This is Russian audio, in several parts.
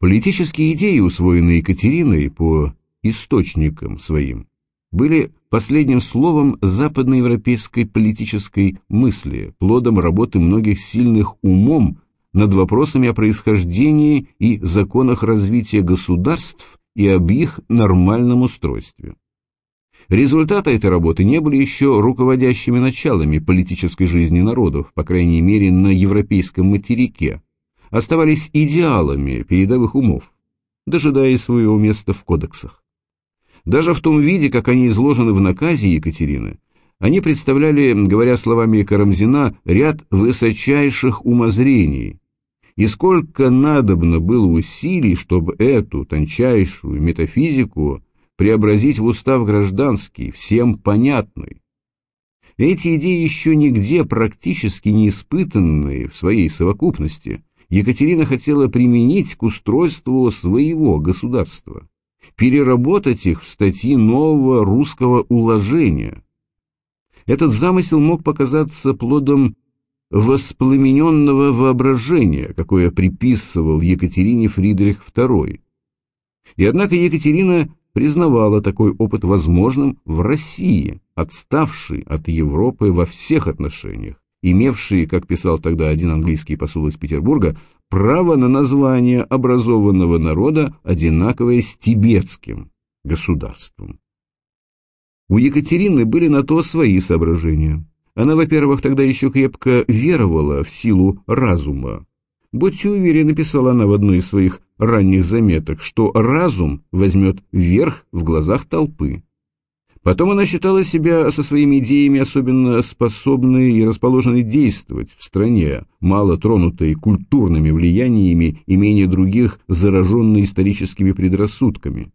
Политические идеи, усвоенные Екатериной по источникам своим, были последним словом западноевропейской политической мысли, плодом работы многих сильных умом над вопросами о происхождении и законах развития государств и об их нормальном устройстве. Результаты этой работы не были еще руководящими началами политической жизни народов, по крайней мере на европейском материке, оставались идеалами передовых умов, дожидаясь своего места в кодексах. Даже в том виде, как они изложены в наказе Екатерины, они представляли, говоря словами Карамзина, ряд высочайших умозрений, и сколько надобно было усилий, чтобы эту тончайшую метафизику преобразить в устав гражданский, всем понятный. Эти идеи еще нигде практически не испытанные в своей совокупности, Екатерина хотела применить к устройству своего государства, переработать их в статьи нового русского уложения. Этот замысел мог показаться плодом воспламененного воображения, какое приписывал Екатерине Фридрих II. И однако Екатерина признавала такой опыт возможным в России, отставшей от Европы во всех отношениях, имевшей, как писал тогда один английский посол из Петербурга, право на название образованного народа, одинаковое с тибетским государством. У Екатерины были на то свои соображения. Она, во-первых, тогда еще крепко веровала в силу разума. Будьте уверены, писала она в одной из своих ранних заметок, что разум возьмет верх в глазах толпы. Потом она считала себя со своими идеями особенно способной и расположенной действовать в стране, мало тронутой культурными влияниями и менее других зараженной историческими предрассудками.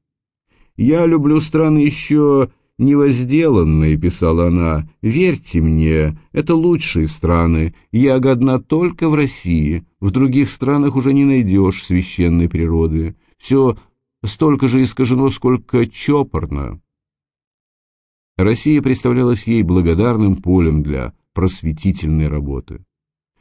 «Я люблю страны еще невозделанные», — писала она, — «верьте мне, это лучшие страны, я годна только в России, в других странах уже не найдешь священной природы, все столько же искажено, сколько чопорно». Россия представлялась ей благодарным полем для просветительной работы.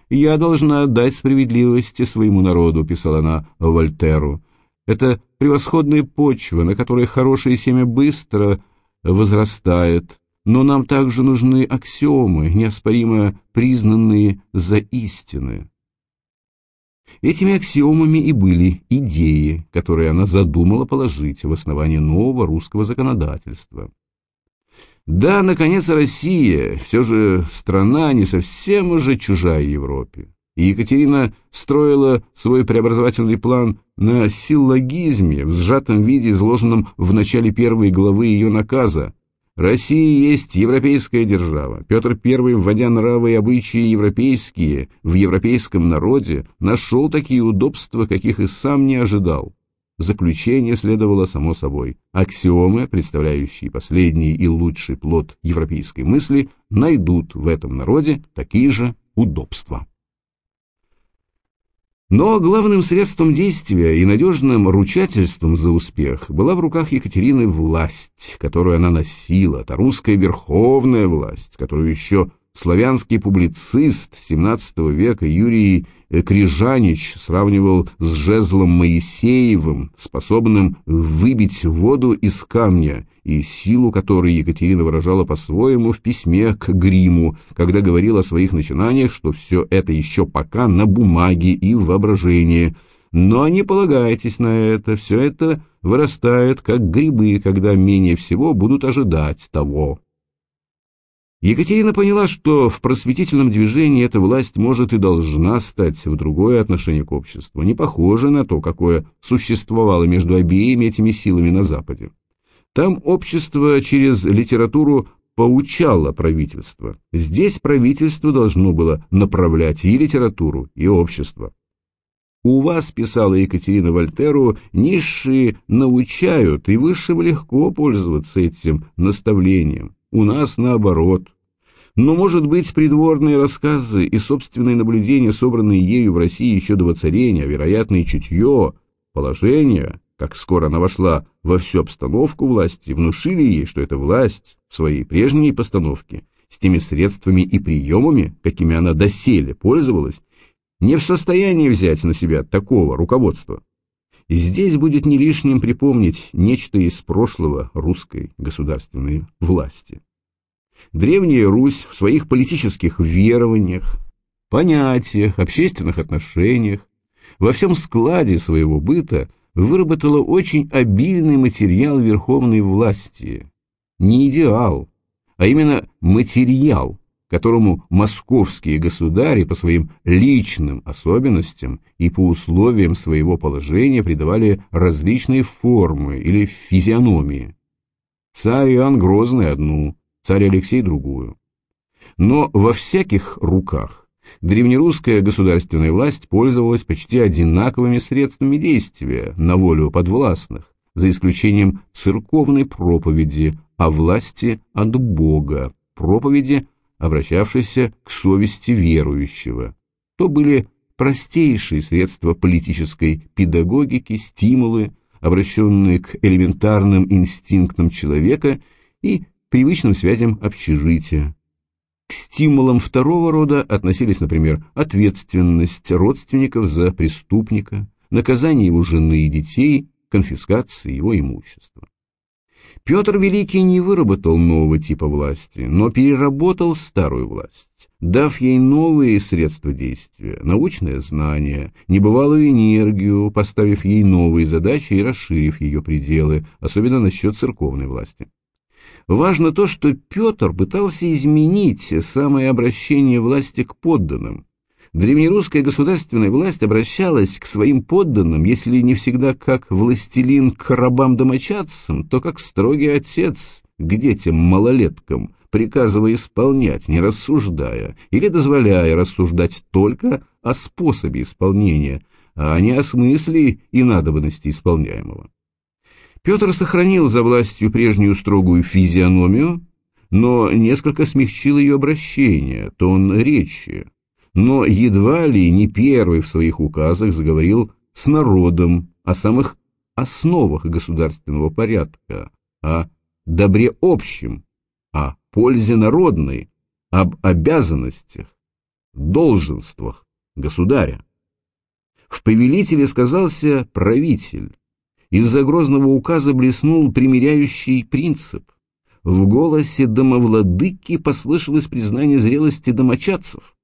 «Я должна отдать справедливости своему народу», — писала она Вольтеру. «Это превосходная почва, на которой хорошее семя быстро возрастает, но нам также нужны аксиомы, неоспоримо признанные за истины». Этими аксиомами и были идеи, которые она задумала положить в основание нового русского законодательства. Да, наконец, Россия, все же страна не совсем уже чужая Европе. И Екатерина строила свой преобразовательный план на силлогизме, в сжатом виде, изложенном в начале первой главы ее наказа. Россия есть европейская держава. Петр I, вводя нравы и обычаи европейские в европейском народе, нашел такие удобства, каких и сам не ожидал. Заключение следовало само собой. Аксиомы, представляющие последний и лучший плод европейской мысли, найдут в этом народе такие же удобства. Но главным средством действия и надежным ручательством за успех была в руках Екатерины власть, которую она носила, та русская верховная власть, которую еще Славянский публицист XVII века Юрий Крижанич сравнивал с жезлом Моисеевым, способным выбить воду из камня, и силу которой Екатерина выражала по-своему в письме к Гриму, когда говорила о своих начинаниях, что все это еще пока на бумаге и воображении. Но не полагайтесь на это, все это вырастает, как грибы, когда менее всего будут ожидать того. Екатерина поняла, что в просветительном движении эта власть может и должна стать в другое отношение к обществу, не похожее на то, какое существовало между обеими этими силами на Западе. Там общество через литературу поучало правительство. Здесь правительство должно было направлять и литературу, и общество. «У вас, — писала Екатерина Вольтеру, — низшие научают, и высшим легко пользоваться этим наставлением. У нас наоборот. Но, может быть, придворные рассказы и собственные наблюдения, собранные ею в России еще до воцарения, вероятно, и чутье, положение, как скоро она вошла во всю обстановку власти, внушили ей, что эта власть в своей прежней постановке, с теми средствами и приемами, какими она доселе пользовалась, не в состоянии взять на себя такого руководства. Здесь будет не лишним припомнить нечто из прошлого русской государственной власти. Древняя Русь в своих политических верованиях, понятиях, общественных отношениях, во всем складе своего быта выработала очень обильный материал верховной власти. Не идеал, а именно материал, которому московские государи по своим личным особенностям и по условиям своего положения придавали различные формы или физиономии. Царь Иоанн Грозный одну, царь Алексей другую. Но во всяких руках древнерусская государственная власть пользовалась почти одинаковыми средствами действия на волю подвластных, за исключением церковной проповеди о власти от Бога, проповеди, обращавшейся к совести верующего. То были простейшие средства политической педагогики, стимулы, обращенные к элементарным инстинктам человека и привычным связям общежития. К стимулам второго рода относились, например, ответственность родственников за преступника, наказание его жены и детей, конфискация его имущества. Петр Великий не выработал нового типа власти, но переработал старую власть, дав ей новые средства действия, научное знание, небывалую энергию, поставив ей новые задачи и расширив ее пределы, особенно насчет церковной власти. Важно то, что Петр пытался изменить самое обращение власти к подданным. Древнерусская государственная власть обращалась к своим подданным, если не всегда как властелин к рабам-домочадцам, то как строгий отец к детям-малолеткам, приказывая исполнять, не рассуждая, или дозволяя рассуждать только о способе исполнения, а не о смысле и надобности исполняемого. Петр сохранил за властью прежнюю строгую физиономию, но несколько смягчил ее обращение, тон речи, но едва ли не первый в своих указах заговорил с народом о самых основах государственного порядка, о добре общем, о пользе народной, об обязанностях, долженствах государя. В повелителе сказался правитель, из-за грозного указа блеснул примиряющий принцип. В голосе домовладыки послышалось признание зрелости домочадцев.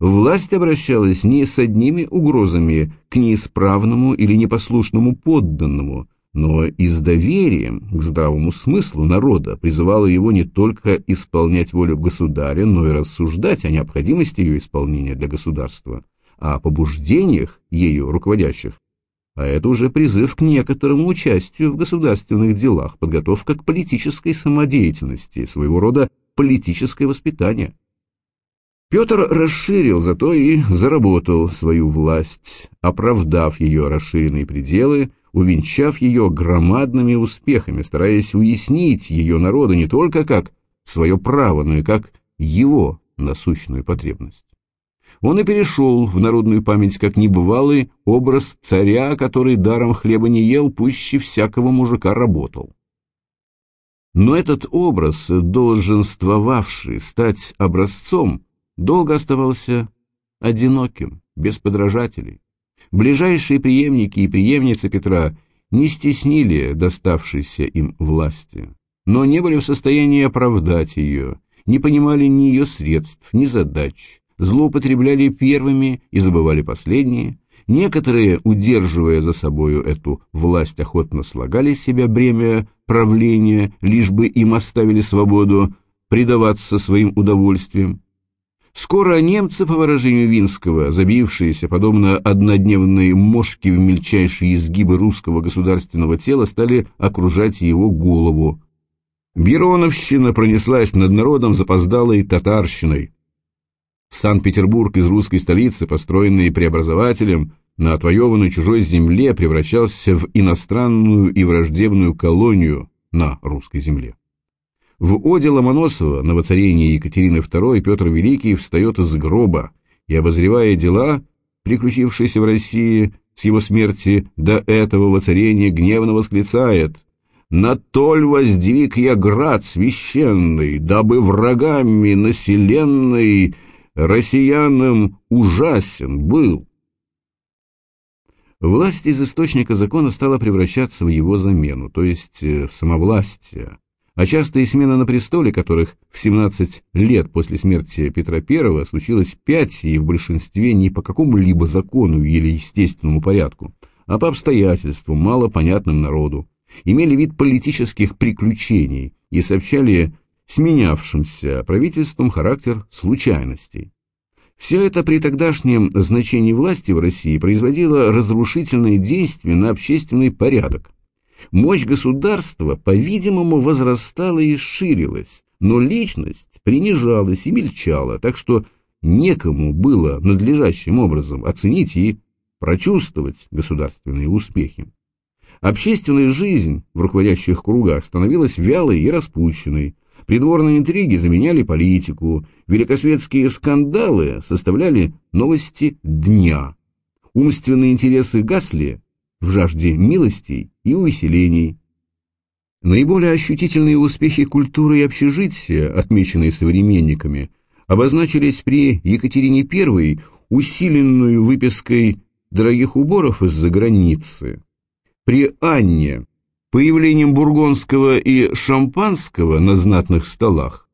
Власть обращалась не с одними угрозами к неисправному или непослушному подданному, но и с доверием к здравому смыслу народа призывала его не только исполнять волю государя, но и рассуждать о необходимости ее исполнения для государства, о побуждениях ею руководящих а это уже призыв к некоторому участию в государственных делах, подготовка к политической самодеятельности, своего рода политическое воспитание. Петр расширил зато и заработал свою власть, оправдав ее расширенные пределы, увенчав ее громадными успехами, стараясь уяснить ее народу не только как свое право, но и как его насущную потребность он и перешел в народную память как небывалый образ царя, который даром хлеба не ел, пуще всякого мужика работал. Но этот образ, долженствовавший стать образцом, долго оставался одиноким, без подражателей. Ближайшие преемники и преемницы Петра не стеснили доставшейся им власти, но не были в состоянии оправдать ее, не понимали ни ее средств, ни задач, злоупотребляли первыми и забывали последние, некоторые, удерживая за собою эту власть, охотно слагали с себя бремя правления, лишь бы им оставили свободу предаваться своим удовольствиям. Скоро немцы, по выражению Винского, забившиеся, подобно однодневной мошке в мельчайшие изгибы русского государственного тела, стали окружать его голову. Бироновщина пронеслась над народом запоздалой татарщиной. Санкт-Петербург из русской столицы, построенный преобразователем, на отвоеванной чужой земле превращался в иностранную и враждебную колонию на русской земле. В оде Ломоносова на воцарение Екатерины II Петр Великий встает из гроба и, обозревая дела, приключившиеся в России с его смерти до этого воцарения, гневно восклицает «На толь воздвиг я град священный, дабы врагами населенный россиянам ужасен был. Власть из источника закона стала превращаться в его замену, то есть э, в самовластие, а часто и смена на престоле, которых в 17 лет после смерти Петра I случилось пять, и в большинстве не по какому-либо закону или естественному порядку, а по обстоятельствам, мало понятным народу, имели вид политических приключений и сообщали сменявшимся правительством характер случайностей. Все это при тогдашнем значении власти в России производило разрушительные действия на общественный порядок. Мощь государства, по-видимому, возрастала и ширилась, но личность принижалась и мельчала, так что некому было надлежащим образом оценить и прочувствовать государственные успехи. Общественная жизнь в руководящих кругах становилась вялой и распущенной, Придворные интриги заменяли политику, великосветские скандалы составляли новости дня. Умственные интересы гасли в жажде милостей и увеселений. Наиболее ощутительные успехи культуры и общежития, отмеченные современниками, обозначились при Екатерине I усиленную выпиской дорогих уборов из-за границы, при Анне появлением бургонского и шампанского на знатных столах,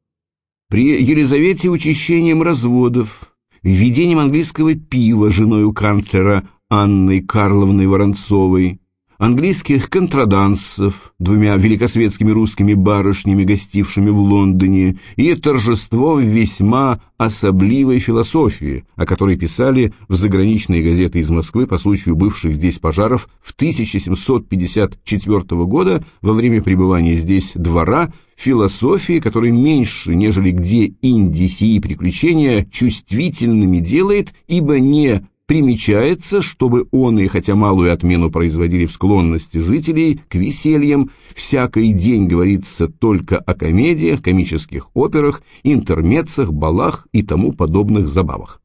при Елизавете учащением разводов, введением английского пива женой канцлера Анной Карловной Воронцовой, английских контрадансов, двумя великосветскими русскими барышнями, гостившими в Лондоне, и торжеством весьма особливой философии, о которой писали в заграничные газеты из Москвы по случаю бывших здесь пожаров в 1754 года во время пребывания здесь двора, философии, которая меньше, нежели где Инди сии приключения, чувствительными делает, ибо не примечается, чтобы он и хотя малую отмену производили в склонности жителей к весельям, всякий день говорится только о комедиях, комических операх, интермеццах, балах и тому подобных забавах.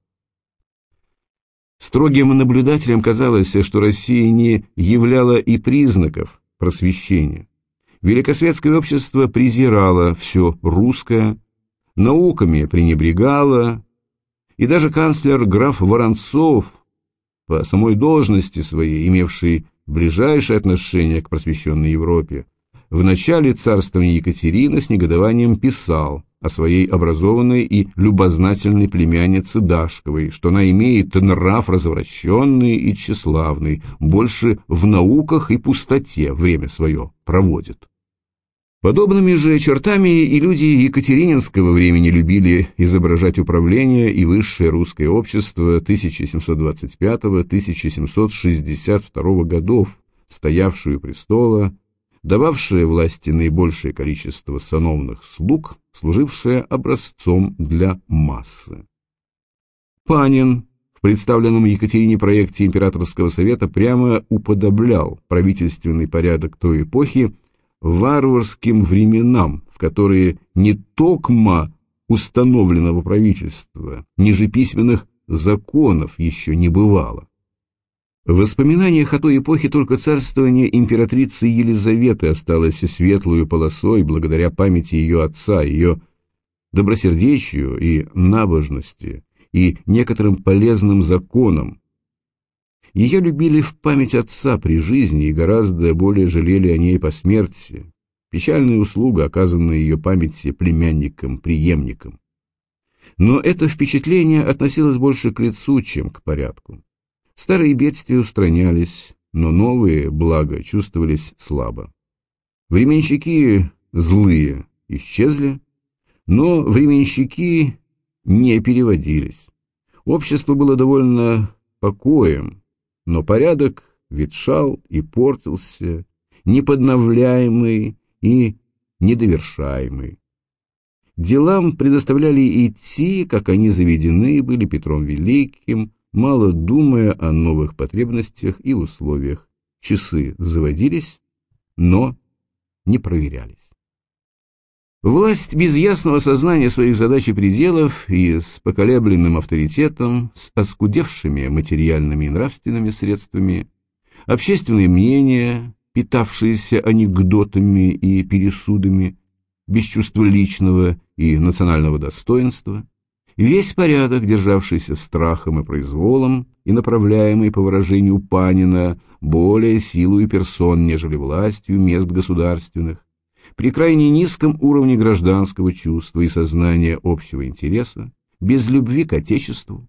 Строгим наблюдателям казалось, что Россия не являла и признаков просвещения. Великосветское общество презирало все русское, науками пренебрегало, и даже канцлер граф Воронцов, по самой должности своей, имевший ближайшее отношение к просвещенной Европе, в начале царствования Екатерины с негодованием писал о своей образованной и любознательной племяннице Дашковой, что она имеет нрав развращенный и тщеславный, больше в науках и пустоте время свое проводит. Подобными же чертами и люди Екатерининского времени любили изображать управление и высшее русское общество 1725-1762 годов, стоявшую престола, дававшее власти наибольшее количество сановных слуг, служившее образцом для массы. Панин в представленном Екатерине проекте Императорского совета прямо уподоблял правительственный порядок той эпохи, варварским временам, в которые не токма установленного правительства, ниже письменных законов еще не бывало. В воспоминаниях о той эпохе только царствование императрицы Елизаветы осталось светлую полосой благодаря памяти ее отца, ее добросердечию и набожности, и некоторым полезным законам, ее любили в память отца при жизни и гораздо более жалели о ней по смерти. Печальная услуга, оказанная ее памяти племянникам-преемникам. Но это впечатление относилось больше к лицу, чем к порядку. Старые бедствия устранялись, но новые, блага, чувствовались слабо. Временщики злые исчезли, но временщики не переводились. Общество было довольно покоем, но порядок ветшал и портился, неподновляемый и недовершаемый. Делам предоставляли идти, как они заведены были Петром Великим, мало думая о новых потребностях и условиях. Часы заводились, но не проверялись. Власть без ясного сознания своих задач и пределов и с поколебленным авторитетом, с оскудевшими материальными и нравственными средствами, общественные мнения, питавшиеся анекдотами и пересудами, без чувства личного и национального достоинства, Весь порядок, державшийся страхом и произволом, и направляемый, по выражению Панина, более силою персон, нежели властью мест государственных, при крайне низком уровне гражданского чувства и сознания общего интереса, без любви к Отечеству.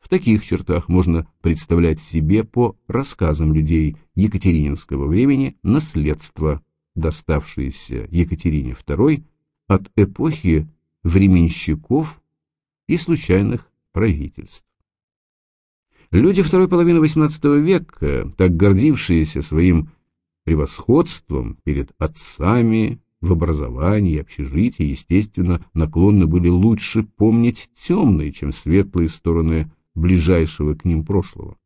В таких чертах можно представлять себе по рассказам людей Екатерининского времени наследство, доставшееся Екатерине II от эпохи временщиков и случайных правительств. Люди второй половины XVIII века, так гордившиеся своим превосходством перед отцами в образовании общежитии, естественно, наклонны были лучше помнить темные, чем светлые стороны ближайшего к ним прошлого.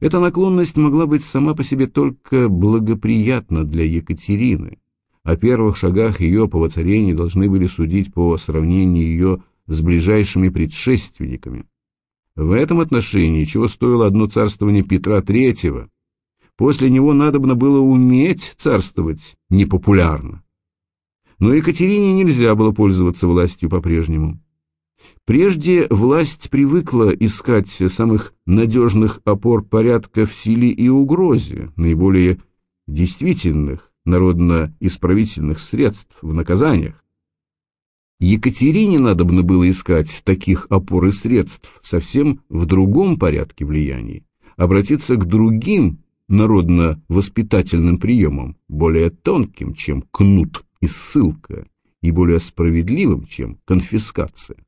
Эта наклонность могла быть сама по себе только благоприятна для Екатерины. О первых шагах ее по воцарению должны были судить по сравнению ее с ближайшими предшественниками. В этом отношении чего стоило одно царствование Петра III. После него надобно было уметь царствовать непопулярно. Но Екатерине нельзя было пользоваться властью по-прежнему. Прежде власть привыкла искать самых надежных опор порядка в силе и угрозе, наиболее действительных народно-исправительных средств в наказаниях. Екатерине надобно было искать таких опор и средств совсем в другом порядке влияний, обратиться к другим народно-воспитательным приемам, более тонким, чем кнут и ссылка, и более справедливым, чем конфискация.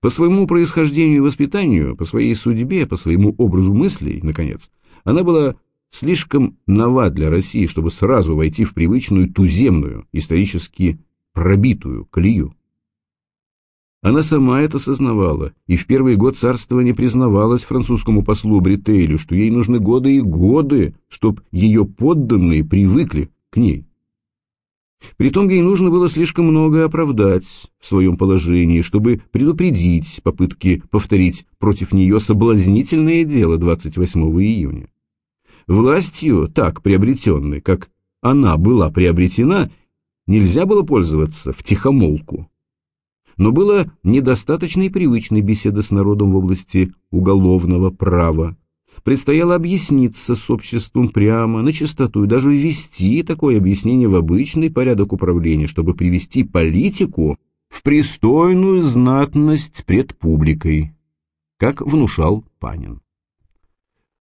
По своему происхождению и воспитанию, по своей судьбе, по своему образу мыслей, наконец, она была слишком нова для России, чтобы сразу войти в привычную туземную, исторически пробитую колею. Она сама это сознавала, и в первый год царствования признавалась французскому послу Брителю, что ей нужны годы и годы, чтоб ее подданные привыкли к ней. Притом ей нужно было слишком многое оправдать в своем положении, чтобы предупредить попытки повторить против нее соблазнительное дело 28 июня. Властью, так приобретенной, как она была приобретена, нельзя было пользоваться в тихомолку. Но было недостаточно и привычной беседы с народом в области уголовного права. Предстояло объясниться с обществом прямо, на чистоту, и даже ввести такое объяснение в обычный порядок управления, чтобы привести политику в пристойную знатность пред публикой, как внушал Панин.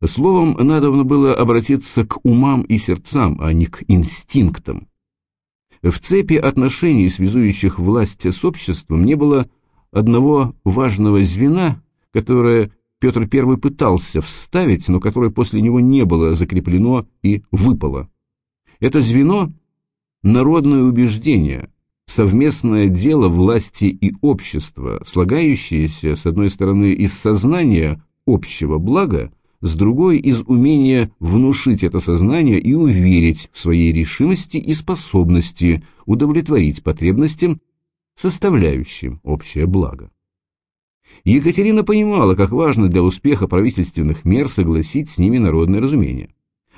Словом, надобно было обратиться к умам и сердцам, а не к инстинктам. В цепи отношений, связующих власть с обществом, не было одного важного звена, которое Петр I пытался вставить, но которое после него не было закреплено и выпало. Это звено – народное убеждение, совместное дело власти и общества, слагающееся, с одной стороны, из сознания общего блага, с другой из умения внушить это сознание и уверить в своей решимости и способности удовлетворить потребностям, составляющим общее благо. Екатерина понимала, как важно для успеха правительственных мер согласить с ними народное разумение.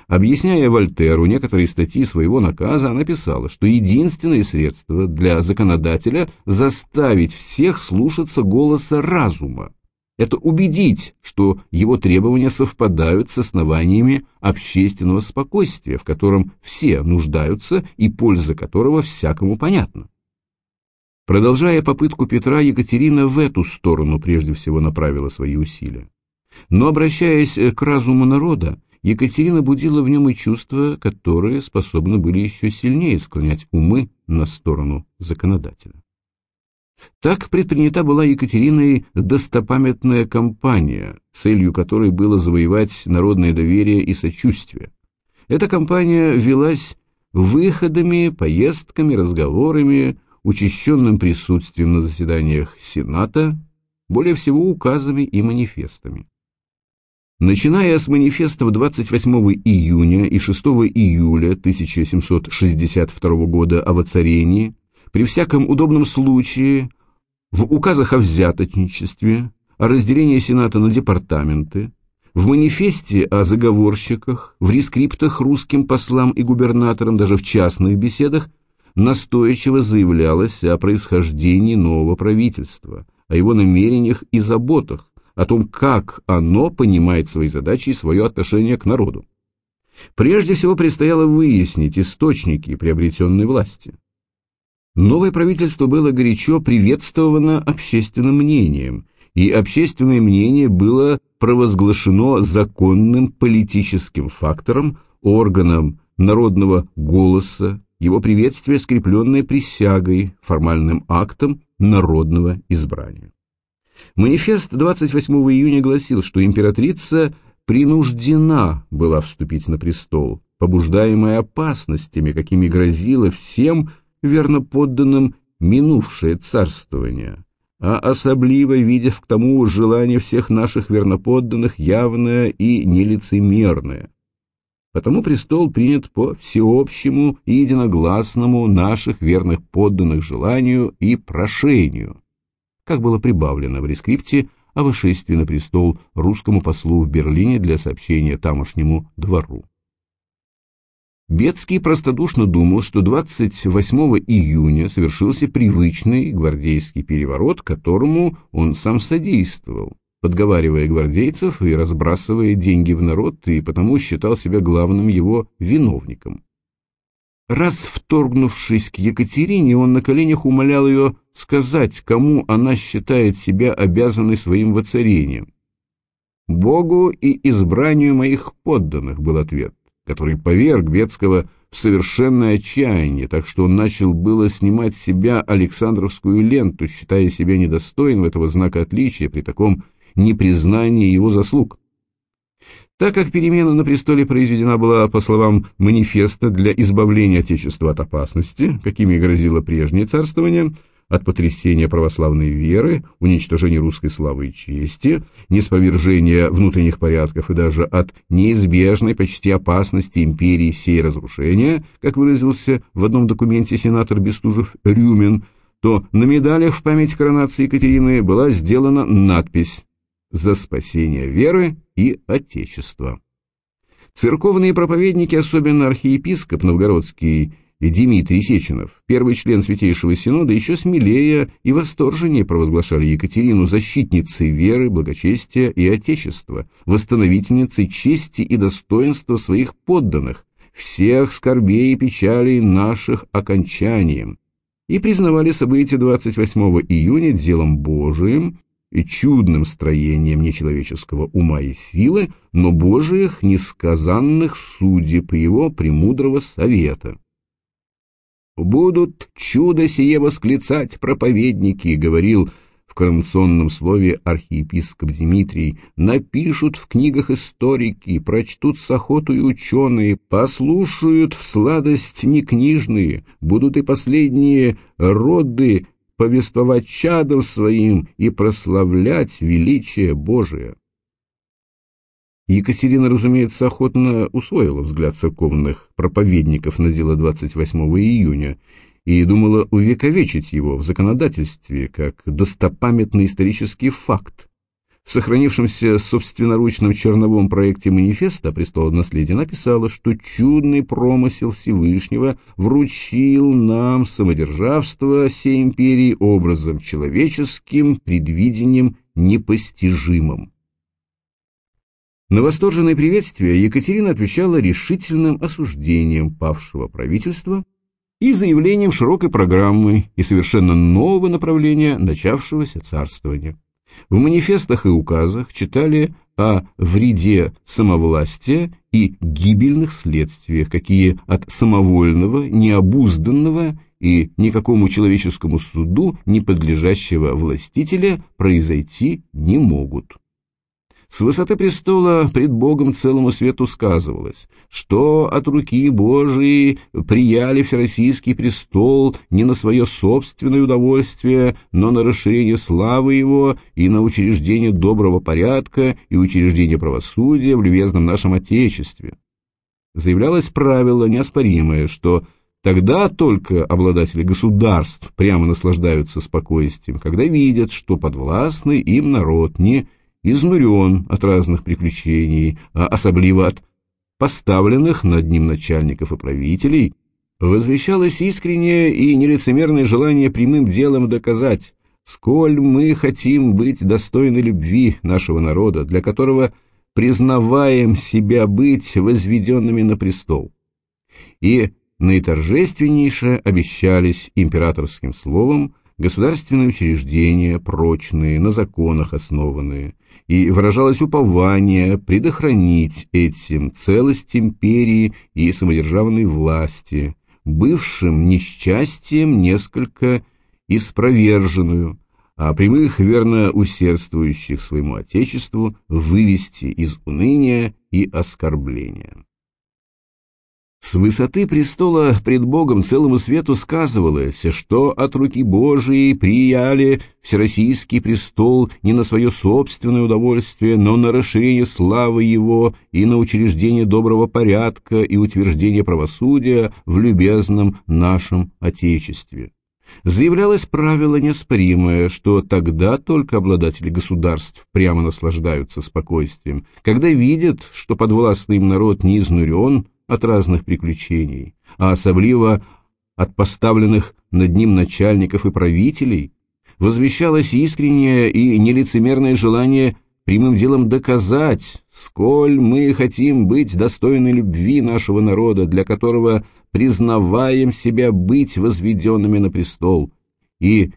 Объясняя Вольтеру некоторые статьи своего наказа, она писала, что единственное средство для законодателя заставить всех слушаться голоса разума, это убедить, что его требования совпадают с основаниями общественного спокойствия, в котором все нуждаются и польза которого всякому понятна. Продолжая попытку Петра, Екатерина в эту сторону прежде всего направила свои усилия. Но обращаясь к разуму народа, Екатерина будила в нем и чувства, которые способны были еще сильнее склонять умы на сторону законодателя. Так предпринята была Екатериной достопамятная кампания, целью которой было завоевать народное доверие и сочувствие. Эта кампания велась выходами, поездками, разговорами, учащенным присутствием на заседаниях Сената, более всего указами и манифестами. Начиная с манифестов 28 июня и 6 июля 1762 года о воцарении, при всяком удобном случае, в указах о взяточничестве, о разделении Сената на департаменты, в манифесте о заговорщиках, в рескриптах русским послам и губернаторам, даже в частных беседах, настойчиво заявлялось о происхождении нового правительства, о его намерениях и заботах, о том, как оно понимает свои задачи и свое отношение к народу. Прежде всего предстояло выяснить источники приобретенной власти. Новое правительство было горячо приветствовано общественным мнением, и общественное мнение было провозглашено законным политическим фактором, органом народного голоса, его приветствие, скрепленное присягой, формальным актом народного избрания. Манифест 28 июня гласил, что императрица принуждена была вступить на престол, побуждаемая опасностями, какими грозило всем верноподданным минувшее царствование, а особливо видев к тому желание всех наших верноподданных явное и нелицемерное. Потому престол принят по всеобщему и единогласному наших верных подданных желанию и прошению, как было прибавлено в рескрипте о вышествии на престол русскому послу в Берлине для сообщения тамошнему двору. Бецкий простодушно думал, что 28 июня совершился привычный гвардейский переворот, которому он сам содействовал, подговаривая гвардейцев и разбрасывая деньги в народ, и потому считал себя главным его виновником. Раз вторгнувшись к Екатерине, он на коленях умолял ее сказать, кому она считает себя обязанной своим воцарением. «Богу и избранию моих подданных» был ответ, который поверг Бецкого в совершенное отчаяние, так что он начал было снимать с себя Александровскую ленту, считая себя недостойным этого знака отличия при таком непризнании его заслуг. Так как перемена на престоле произведена была, по словам манифеста, для избавления Отечества от опасности, какими грозило прежнее царствование, от потрясения православной веры, уничтожения русской славы и чести, несповержения внутренних порядков и даже от неизбежной почти опасности империи сей разрушения, как выразился в одном документе сенатор Бестужев-Рюмин, то на медалях в память коронации Екатерины была сделана надпись «За спасение веры и Отечества». Церковные проповедники, особенно архиепископ новгородский Дмитрий Сеченов, первый член Святейшего Синода, еще смелее и восторженнее провозглашали Екатерину защитницей веры, благочестия и Отечества, восстановительницей чести и достоинства своих подданных, всех скорбей и печалей наших окончанием, и признавали события 28 июня делом Божиим и чудным строением нечеловеческого ума и силы, но Божиих несказанных судеб его премудрого совета. «Будут чудо сие восклицать проповедники», — говорил в коронационном слове архиепископ Дмитрий, «напишут в книгах историки, прочтут с охотой ученые, послушают в сладость некнижные, будут и последние роды повествовать чадом своим и прославлять величие Божие. Екатерина, разумеется, охотно усвоила взгляд церковных проповедников на дело 28 июня и думала увековечить его в законодательстве как достопамятный исторический факт, в сохранившемся собственноручном черновом проекте манифеста престола наследия написала, что чудный промысел Всевышнего вручил нам самодержавство всей империи образом человеческим, предвидением непостижимым. На восторженное приветствие Екатерина отвечала решительным осуждением павшего правительства и заявлением широкой программы и совершенно нового направления начавшегося царствования. В манифестах и указах читали о вреде самовластия и гибельных следствиях, какие от самовольного, необузданного и никакому человеческому суду не подлежащего властителя произойти не могут. С высоты престола пред Богом целому свету сказывалось, что от руки Божией прияли Всероссийский престол не на свое собственное удовольствие, но на расширение славы его и на учреждение доброго порядка и учреждение правосудия в любезном нашем Отечестве. Заявлялось правило неоспоримое, что Тогда только обладатели государств прямо наслаждаются спокойствием, когда видят, что подвластный им народ не изнурен от разных приключений, а особливо от поставленных над ним начальников и правителей, возвещалось искреннее и нелицемерное желание прямым делом доказать, сколь мы хотим быть достойны любви нашего народа, для которого признаваем себя быть возведенными на престол. И наиторжественнейше обещались императорским словом государственные учреждения, прочные, на законах основанные, и выражалось упование предохранить этим целость империи и самодержавной власти, бывшим несчастьем несколько испроверженную, а прямых верно усердствующих своему Отечеству вывести из уныния и оскорбления. С высоты престола пред Богом целому свету сказывалось, что от руки Божией прияли всероссийский престол не на свое собственное удовольствие, но на расширение славы его и на учреждение доброго порядка и утверждение правосудия в любезном нашем Отечестве. Заявлялось правило неоспоримое, что тогда только обладатели государств прямо наслаждаются спокойствием, когда видят, что подвластный им народ не изнурен, от разных приключений, а особливо от поставленных над ним начальников и правителей, возвещалось искреннее и нелицемерное желание прямым делом доказать, сколь мы хотим быть достойны любви нашего народа, для которого признаваем себя быть возведенными на престол, и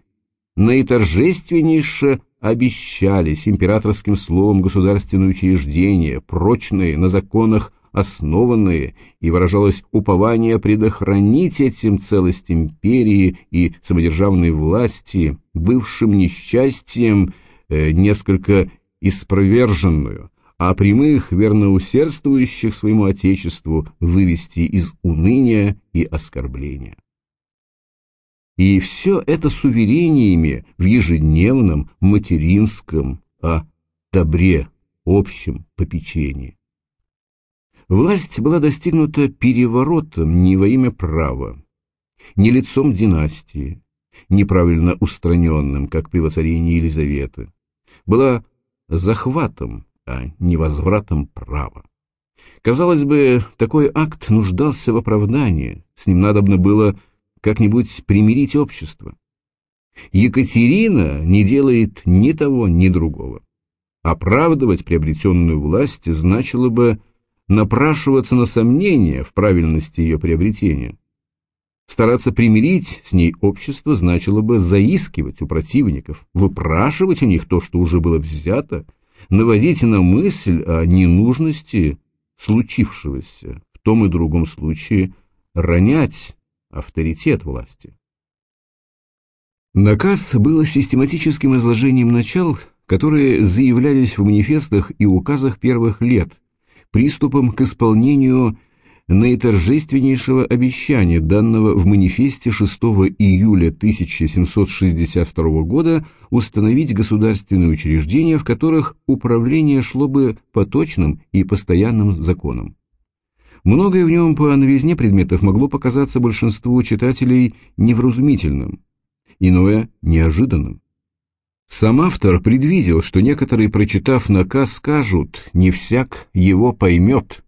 наиторжественнейше обещались императорским словом государственные учреждения, прочные на законах основанные, и выражалось упование предохранить этим целость империи и самодержавной власти, бывшим несчастьем э, несколько испроверженную, а прямых, верно усердствующих своему Отечеству вывести из уныния и оскорбления. И все это с уверениями в ежедневном материнском о добре общем попечении. Власть была достигнута переворотом не во имя права, не лицом династии, неправильно устраненным, как при воцарении Елизаветы, была захватом, а не возвратом права. Казалось бы, такой акт нуждался в оправдании, с ним надобно было как-нибудь примирить общество. Екатерина не делает ни того, ни другого. Оправдывать приобретенную власть значило бы напрашиваться на сомнения в правильности ее приобретения. Стараться примирить с ней общество значило бы заискивать у противников, выпрашивать у них то, что уже было взято, наводить на мысль о ненужности случившегося, в том и другом случае ронять авторитет власти. Наказ был систематическим изложением начал, которые заявлялись в манифестах и указах первых лет – приступом к исполнению наиторжественнейшего обещания, данного в манифесте 6 июля 1762 года установить государственные учреждения, в которых управление шло бы по точным и постоянным законам. Многое в нем по новизне предметов могло показаться большинству читателей невразумительным, иное – неожиданным. Сам автор предвидел, что некоторые, прочитав наказ, скажут «не всяк его поймет».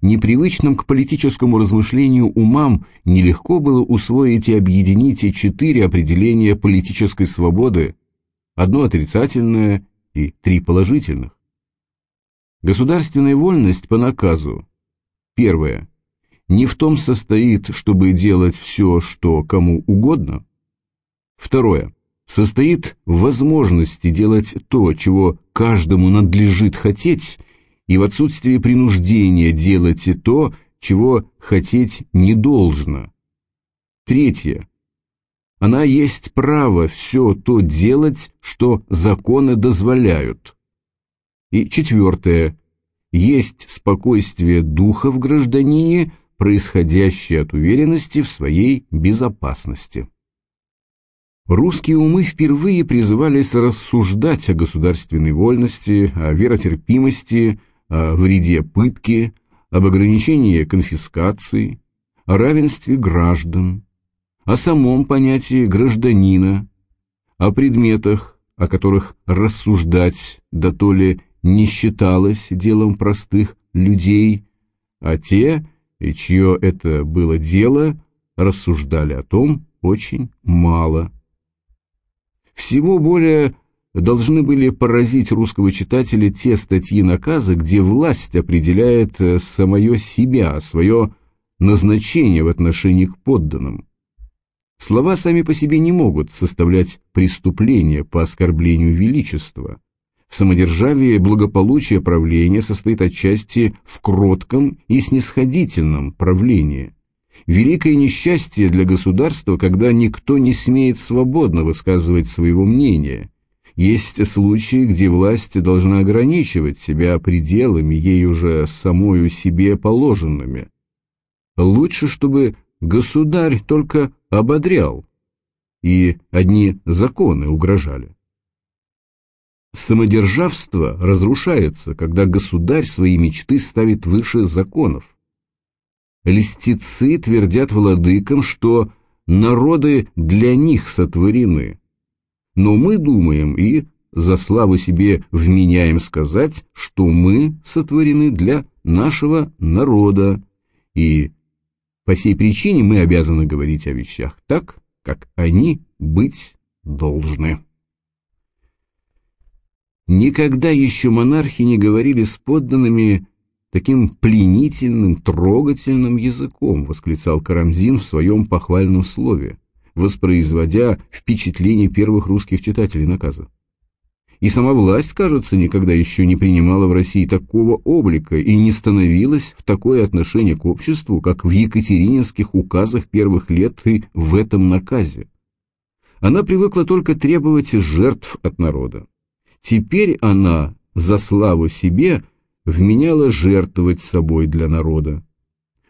Непривычным к политическому размышлению умам нелегко было усвоить и объединить четыре определения политической свободы, одно отрицательное и три положительных. Государственная вольность по наказу. Первое. Не в том состоит, чтобы делать все, что кому угодно. Второе состоит в возможности делать то, чего каждому надлежит хотеть, и в отсутствии принуждения делать то, чего хотеть не должно. Третье. Она есть право все то делать, что законы дозволяют. И четвертое. Есть спокойствие духа в гражданине, происходящее от уверенности в своей безопасности. Русские умы впервые призывались рассуждать о государственной вольности, о веротерпимости, о вреде пытки, об ограничении конфискации, о равенстве граждан, о самом понятии гражданина, о предметах, о которых рассуждать да то ли не считалось делом простых людей, а те, чье это было дело, рассуждали о том очень мало. Всего более должны были поразить русского читателя те статьи наказа, где власть определяет э, самое себя, свое назначение в отношении к подданным. Слова сами по себе не могут составлять преступление по оскорблению величества. В самодержавии благополучие правления состоит отчасти в кротком и снисходительном правлении. Великое несчастье для государства, когда никто не смеет свободно высказывать своего мнения. Есть случаи, где власть должна ограничивать себя пределами, ей уже самою себе положенными. Лучше, чтобы государь только ободрял, и одни законы угрожали. Самодержавство разрушается, когда государь свои мечты ставит выше законов. Листицы твердят владыкам, что народы для них сотворены. Но мы думаем и за славу себе вменяем сказать, что мы сотворены для нашего народа, и по сей причине мы обязаны говорить о вещах так, как они быть должны. Никогда еще монархи не говорили с подданными таким пленительным, трогательным языком, восклицал Карамзин в своем похвальном слове, воспроизводя впечатление первых русских читателей наказа. И сама власть, кажется, никогда еще не принимала в России такого облика и не становилась в такое отношение к обществу, как в екатерининских указах первых лет и в этом наказе. Она привыкла только требовать жертв от народа. Теперь она, за славу себе, вменяла жертвовать собой для народа.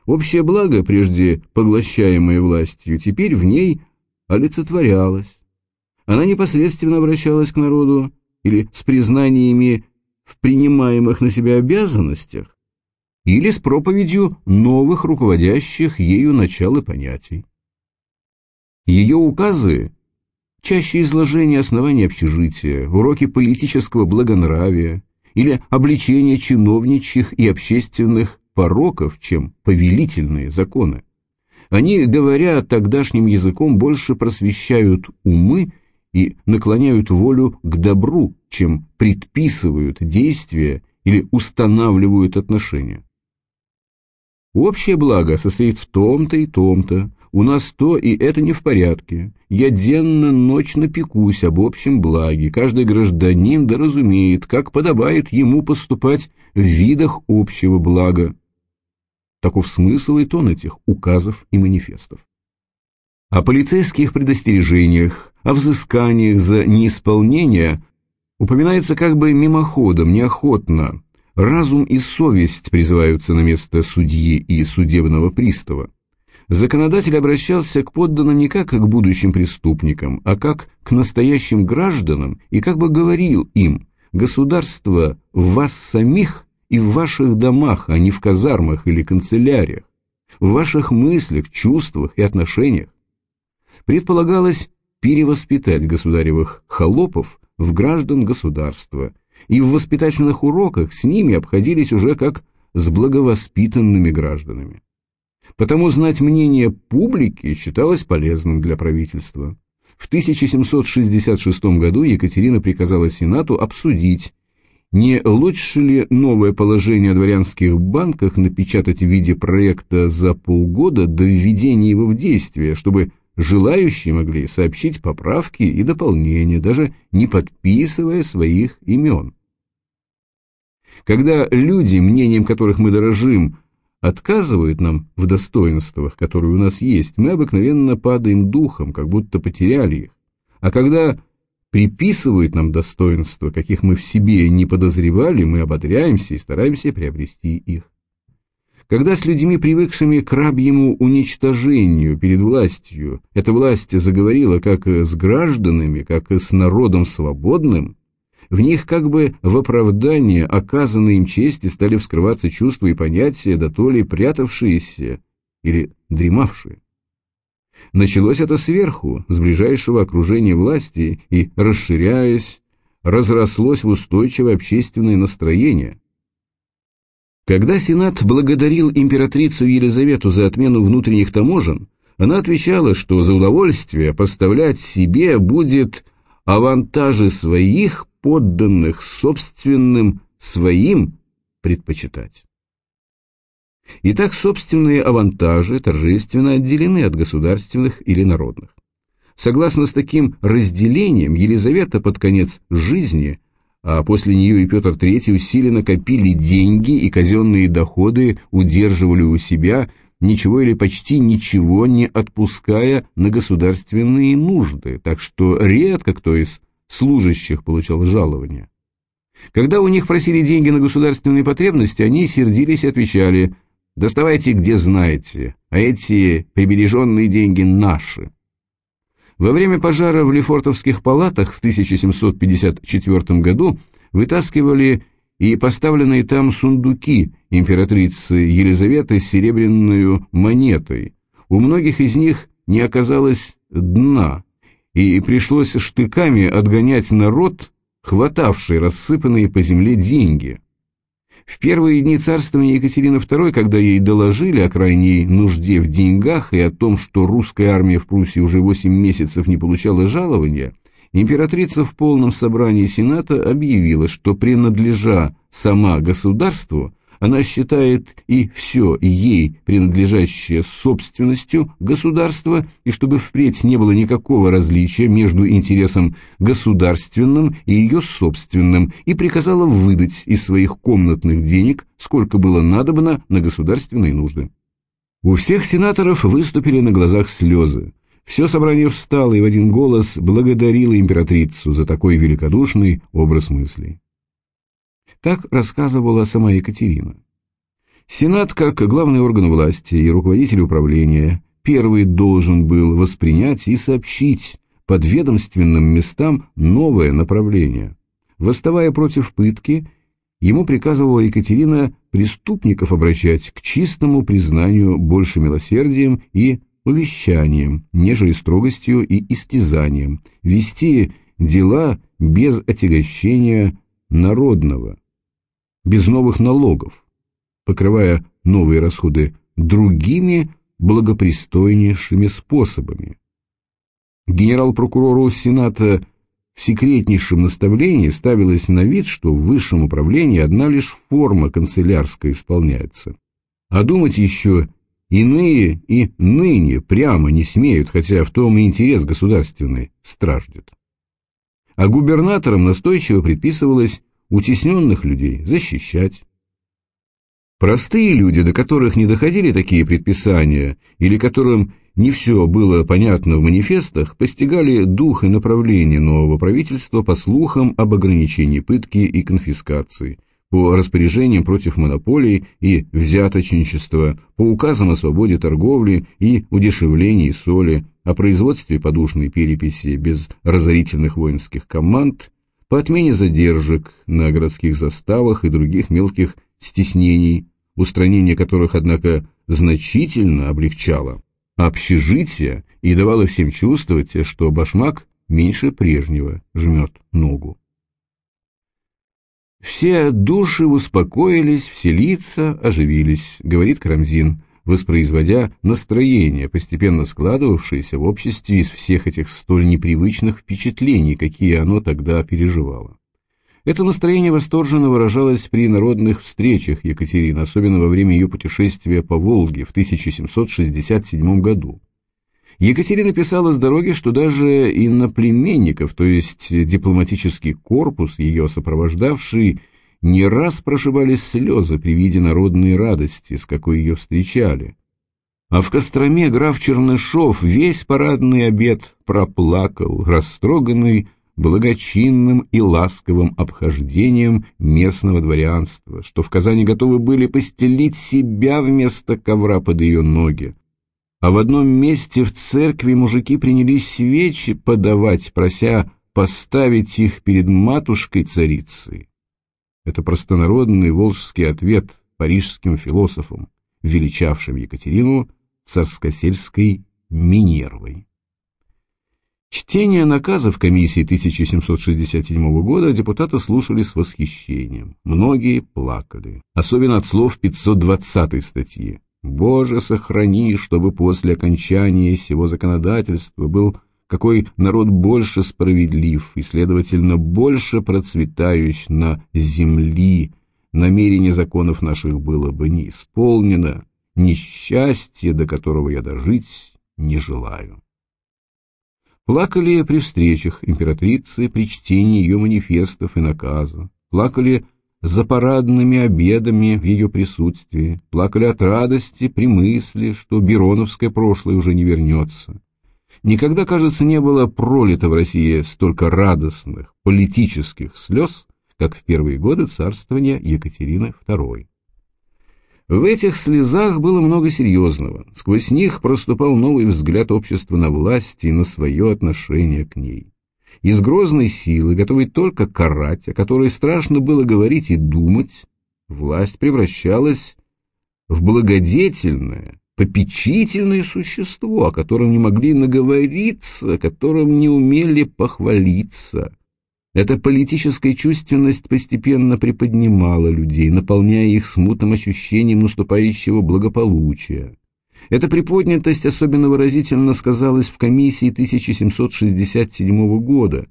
Общее благо, прежде поглощаемое властью, теперь в ней олицетворялось. Она непосредственно обращалась к народу, или с признаниями в принимаемых на себя обязанностях, или с проповедью новых руководящих ею начал и понятий. Ее указы – чаще изложение оснований общежития, уроки политического благонравия или обличение чиновничьих и общественных пороков, чем повелительные законы. Они, говоря тогдашним языком, больше просвещают умы и наклоняют волю к добру, чем предписывают действия или устанавливают отношения. Общее благо состоит в том-то и том-то, у нас то и это не в порядке. Я денно-ночно пекусь об общем благе, каждый гражданин да разумеет, как подобает ему поступать в видах общего блага. Таков смысл и тон этих указов и манифестов. О полицейских предостережениях, о взысканиях за неисполнение упоминается как бы мимоходом, неохотно. Разум и совесть призываются на место судьи и судебного пристава. Законодатель обращался к подданным не как к будущим преступникам, а как к настоящим гражданам и как бы говорил им «Государство в вас самих и в ваших домах, а не в казармах или канцеляриях, в ваших мыслях, чувствах и отношениях». Предполагалось перевоспитать государевых холопов в граждан государства, и в воспитательных уроках с ними обходились уже как с благовоспитанными гражданами. Потому знать мнение публики считалось полезным для правительства. В 1766 году Екатерина приказала Сенату обсудить, не лучше ли новое положение о дворянских банках напечатать в виде проекта за полгода до введения его в действие, чтобы желающие могли сообщить поправки и дополнения, даже не подписывая своих имен. Когда люди, мнением которых мы дорожим, отказывают нам в достоинствах, которые у нас есть, мы обыкновенно падаем духом, как будто потеряли их. А когда приписывают нам достоинства, каких мы в себе не подозревали, мы ободряемся и стараемся приобрести их. Когда с людьми, привыкшими к рабьему уничтожению перед властью, эта власть заговорила как с гражданами, как с народом свободным, в них как бы в оправдание оказанной им чести стали вскрываться чувства и понятия, да то ли прятавшиеся или дремавшие. Началось это сверху, с ближайшего окружения власти, и, расширяясь, разрослось в устойчивое общественное настроение, когда Сенат благодарил императрицу Елизавету за отмену внутренних таможен, она отвечала, что за удовольствие поставлять себе будет авантажи своих подданных собственным своим предпочитать. Итак, собственные авантажи торжественно отделены от государственных или народных. Согласно с таким разделением, Елизавета под конец жизни, а после нее и Петр III усиленно копили деньги и казенные доходы удерживали у себя, ничего или почти ничего не отпуская на государственные нужды, так что редко кто из служащих получал жалования. Когда у них просили деньги на государственные потребности, они сердились и отвечали «доставайте где знаете, а эти прибереженные деньги наши». Во время пожара в Лефортовских палатах в 1754 году вытаскивали и поставленные там сундуки императрицы Елизаветы с серебряной монетой. У многих из них не оказалось дна, и пришлось штыками отгонять народ, хватавший рассыпанные по земле деньги. В первые дни царствования Екатерины II, когда ей доложили о крайней нужде в деньгах и о том, что русская армия в Пруссии уже 8 месяцев не получала жалования, императрица в полном собрании Сената объявила, что принадлежа сама государству, она считает и все ей принадлежащее собственностью государства, и чтобы впредь не было никакого различия между интересом государственным и ее собственным, и приказала выдать из своих комнатных денег, сколько было надобно на государственные нужды. У всех сенаторов выступили на глазах слезы. Все собрание встало и в один голос благодарило императрицу за такой великодушный образ мыслей. Так рассказывала сама Екатерина. Сенат, как главный орган власти и руководитель управления, первый должен был воспринять и сообщить подведомственным местам новое направление. Восставая против пытки, ему приказывала Екатерина преступников обращать к чистому признанию больше милосердием и увещанием, нежели строгостью и истязанием, вести дела без отягощения народного, без новых налогов, покрывая новые расходы другими благопристойнейшими способами. Генерал-прокурору Сената в секретнейшем наставлении ставилось на вид, что в высшем управлении одна лишь форма канцелярская исполняется. А думать еще иные и ныне прямо не смеют, хотя в том и интерес государственный страждет. А губернаторам настойчиво предписывалось утесненных людей защищать. Простые люди, до которых не доходили такие предписания, или которым не все было понятно в манифестах, постигали дух и направление нового правительства по слухам об ограничении пытки и конфискации, по распоряжениям против монополий и взяточничества, по указам о свободе торговли и удешевлении соли, о производстве подушной переписи без разорительных воинских команд, по отмене задержек на городских заставах и других мелких стеснений, устранение которых, однако, значительно облегчало общежитие и давало всем чувствовать, что башмак меньше прежнего жмет ногу. Все души успокоились, все лица оживились, говорит Карамзин, воспроизводя настроение, постепенно складывавшееся в обществе из всех этих столь непривычных впечатлений, какие оно тогда переживало. Это настроение восторженно выражалось при народных встречах Екатерины, особенно во время ее путешествия по Волге в 1767 году. Екатерина писала с дороги, что даже иноплеменников, то есть дипломатический корпус, ее сопровождавший, не раз прошивались слезы при виде народной радости, с какой ее встречали. А в Костроме граф Чернышов весь парадный обед проплакал, растроганный благочинным и ласковым обхождением местного дворянства, что в Казани готовы были постелить себя вместо ковра под ее ноги. А в одном месте в церкви мужики принялись свечи подавать, прося поставить их перед матушкой-царицей. Это простонародный волжский ответ парижским философам, величавшим Екатерину царскосельской Минервой. Чтение наказов комиссии 1767 года депутаты слушали с восхищением. Многие плакали, особенно от слов 520 статьи. «Боже, сохрани, чтобы после окончания сего законодательства был какой народ больше справедлив и, следовательно, больше процветающ на земли, намерение законов наших было бы не исполнено, несчастье, до которого я дожить не желаю. Плакали при встречах императрицы при чтении ее манифестов и наказа, плакали за парадными обедами в ее присутствии, плакали от радости при мысли, что Бероновское прошлое уже не вернется. Никогда, кажется, не было пролито в России столько радостных политических слез, как в первые годы царствования Екатерины II. В этих слезах было много серьезного, сквозь них проступал новый взгляд общества на власть и на свое отношение к ней. Из грозной силы, готовой только карать, о которой страшно было говорить и думать, власть превращалась в благодетельное, попечительное существо, о котором не могли наговориться, о котором не умели похвалиться. Эта политическая чувственность постепенно приподнимала людей, наполняя их смутным ощущением наступающего благополучия. Эта приподнятость особенно выразительно сказалась в комиссии 1767 года,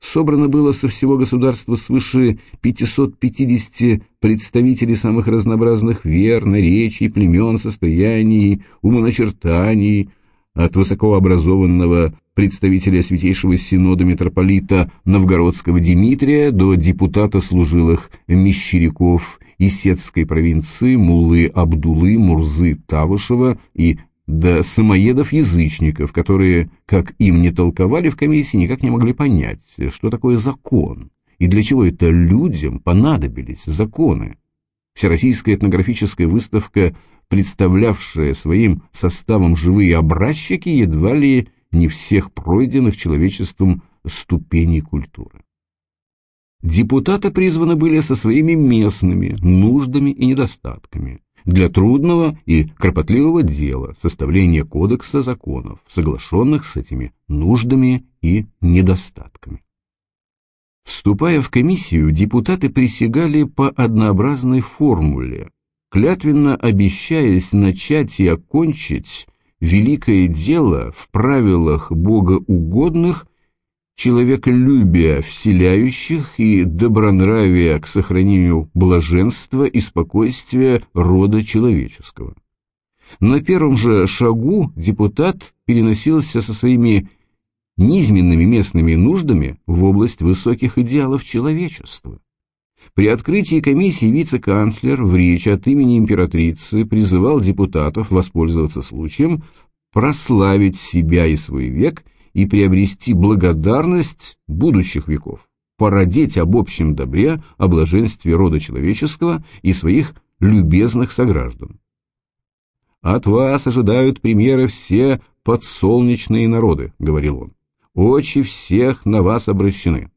собрано было со всего государства свыше 550 представителей самых разнообразных вер, наречий, племен, состояний, умоначертаний, от высокообразованного представителя Святейшего Синода митрополита Новгородского Дмитрия до депутата служилых мещеряков из Сетской провинции Муллы Абдулы Мурзы Тавышева и до самоедов-язычников, которые, как им не толковали в комиссии, никак не могли понять, что такое закон и для чего это людям понадобились законы. Всероссийская этнографическая выставка, представлявшая своим составом живые образчики, едва ли не всех пройденных человечеством ступеней культуры. Депутаты призваны были со своими местными нуждами и недостатками для трудного и кропотливого дела составления кодекса законов, соглашенных с этими нуждами и недостатками. Вступая в комиссию, депутаты присягали по однообразной формуле, клятвенно обещаясь начать и окончить великое дело в правилах богоугодных человеколюбия вселяющих и добронравия к сохранению блаженства и спокойствия рода человеческого. На первом же шагу депутат переносился со своими низменными местными нуждами в область высоких идеалов человечества. При открытии комиссии вице-канцлер в речи от имени императрицы призывал депутатов воспользоваться случаем прославить себя и свой век – и приобрести благодарность будущих веков, породить об общем добре, о блаженстве рода человеческого и своих любезных сограждан. «От вас ожидают примеры все подсолнечные народы», — говорил он. «Очи всех на вас обращены».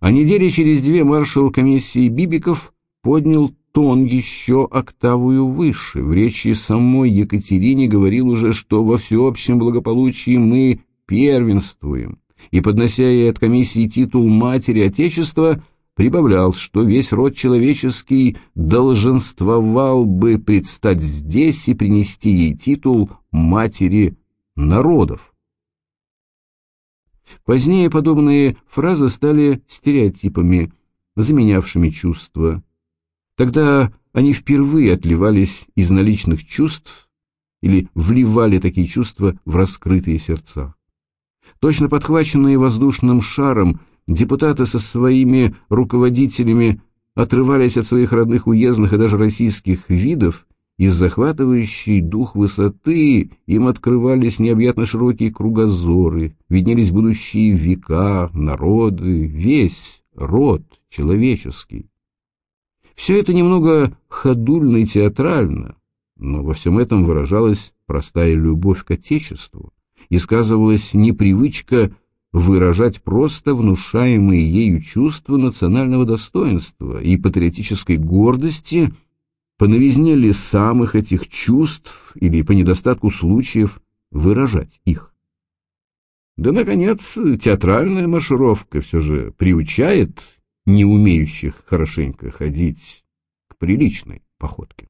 А недели через две маршал комиссии Бибиков поднял тон еще октавую выше. В речи самой Екатерине говорил уже, что во всеобщем благополучии мы первенствуем, и, поднося ей от комиссии титул матери Отечества, прибавлял, что весь род человеческий долженствовал бы предстать здесь и принести ей титул матери народов. Позднее подобные фразы стали стереотипами, заменявшими чувства, Тогда они впервые отливались из наличных чувств или вливали такие чувства в раскрытые сердца. Точно подхваченные воздушным шаром, депутаты со своими руководителями отрывались от своих родных уездных и даже российских видов, из захватывающей дух высоты им открывались необъятно широкие кругозоры, виднелись будущие века, народы, весь род человеческий. Все это немного ходульно и театрально, но во всем этом выражалась простая любовь к Отечеству и сказывалась непривычка выражать просто внушаемые ею чувства национального достоинства и патриотической гордости по новизне ли самых этих чувств или по недостатку случаев выражать их. Да, наконец, театральная маршировка все же приучает не умеющих хорошенько ходить к приличной походке.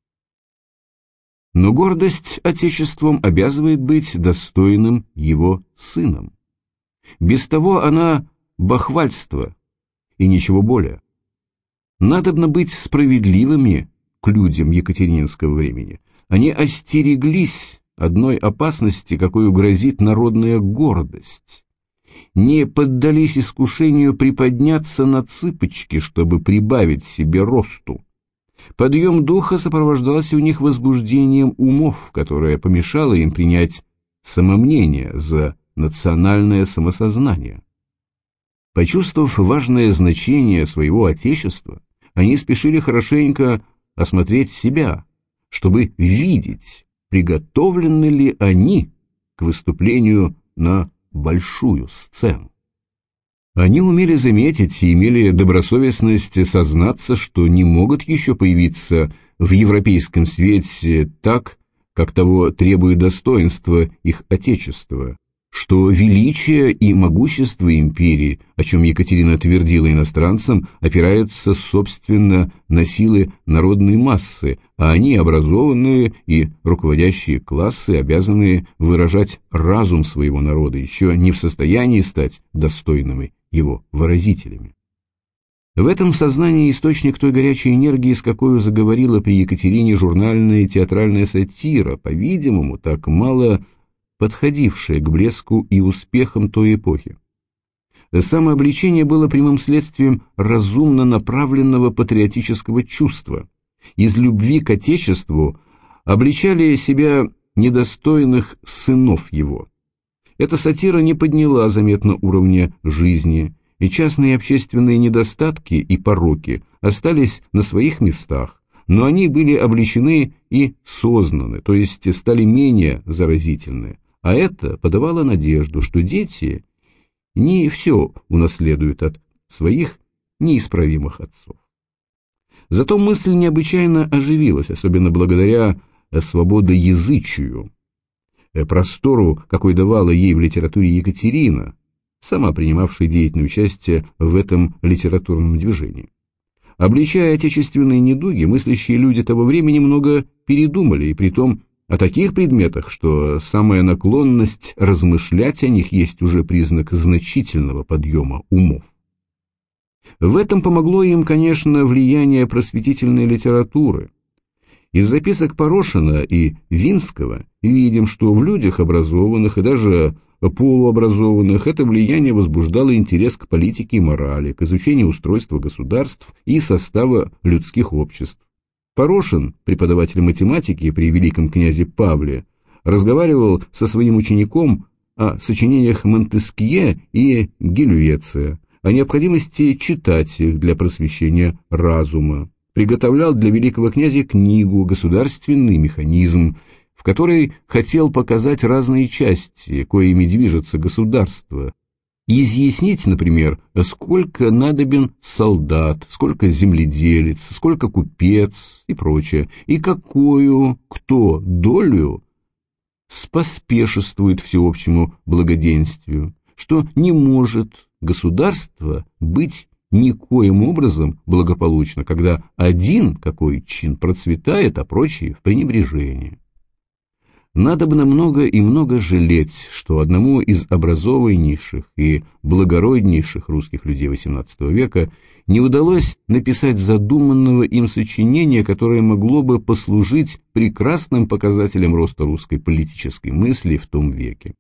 Но гордость отечеством обязывает быть достойным его сыном. Без того она бахвальство и ничего более. Надобно быть справедливыми к людям Екатерининского времени. Они остереглись одной опасности, какой грозит народная гордость. Не поддались искушению приподняться на цыпочки, чтобы прибавить себе росту. Подъем духа сопровождался у них возбуждением умов, которое помешало им принять самомнение за национальное самосознание. Почувствовав важное значение своего Отечества, они спешили хорошенько осмотреть себя, чтобы видеть, приготовлены ли они к выступлению на большую сцену. Они умели заметить и имели добросовестность сознаться, что не могут еще появиться в европейском свете так, как того требует достоинство их Отечества, что величие и могущество империи, о чем Екатерина твердила иностранцам, опираются, собственно, на силы народной массы, а они, образованные и руководящие классы, обязаны выражать разум своего народа, еще не в состоянии стать достойными его выразителями. В этом сознании источник той горячей энергии, с какой заговорила при Екатерине журнальная и театральная сатира, по-видимому, так мало подходившая к блеску и успехам той эпохи. Самообличение было прямым следствием разумно направленного патриотического чувства. Из любви к Отечеству обличали себя недостойных сынов его. Эта сатира не подняла заметно уровня жизни, и частные общественные недостатки и пороки остались на своих местах, но они были обличены и сознаны, то есть стали менее заразительны, а это подавало надежду, что дети не все унаследуют от своих неисправимых отцов. Зато мысль необычайно оживилась, особенно благодаря свободоязычию, простору, какой давала ей в литературе Екатерина, сама принимавшая деятельное участие в этом литературном движении. Обличая отечественные недуги, мыслящие люди того времени много передумали, и притом о таких предметах, что самая наклонность размышлять о них есть уже признак значительного подъема умов. В этом помогло им, конечно, влияние просветительной литературы. Из записок Порошина и Винского видим, что в людях образованных и даже полуобразованных это влияние возбуждало интерес к политике и морали, к изучению устройства государств и состава людских обществ. Порошин, преподаватель математики при великом князе Павле, разговаривал со своим учеником о сочинениях Монтескье и Гелюэция, о необходимости читать их для просвещения разума, приготовлял для великого князя книгу «Государственный механизм», в которой хотел показать разные части, коими движется государство, изъяснить, например, сколько надобен солдат, сколько земледелец, сколько купец и прочее, и какую кто долю споспешествует всеобщему благоденствию, что не может государство быть никоим образом благополучно, когда один какой чин процветает, а прочие в пренебрежении. Надо бы много и много жалеть, что одному из образованнейших и благороднейших русских людей XVIII века не удалось написать задуманного им сочинения, которое могло бы послужить прекрасным показателем роста русской политической мысли в том веке.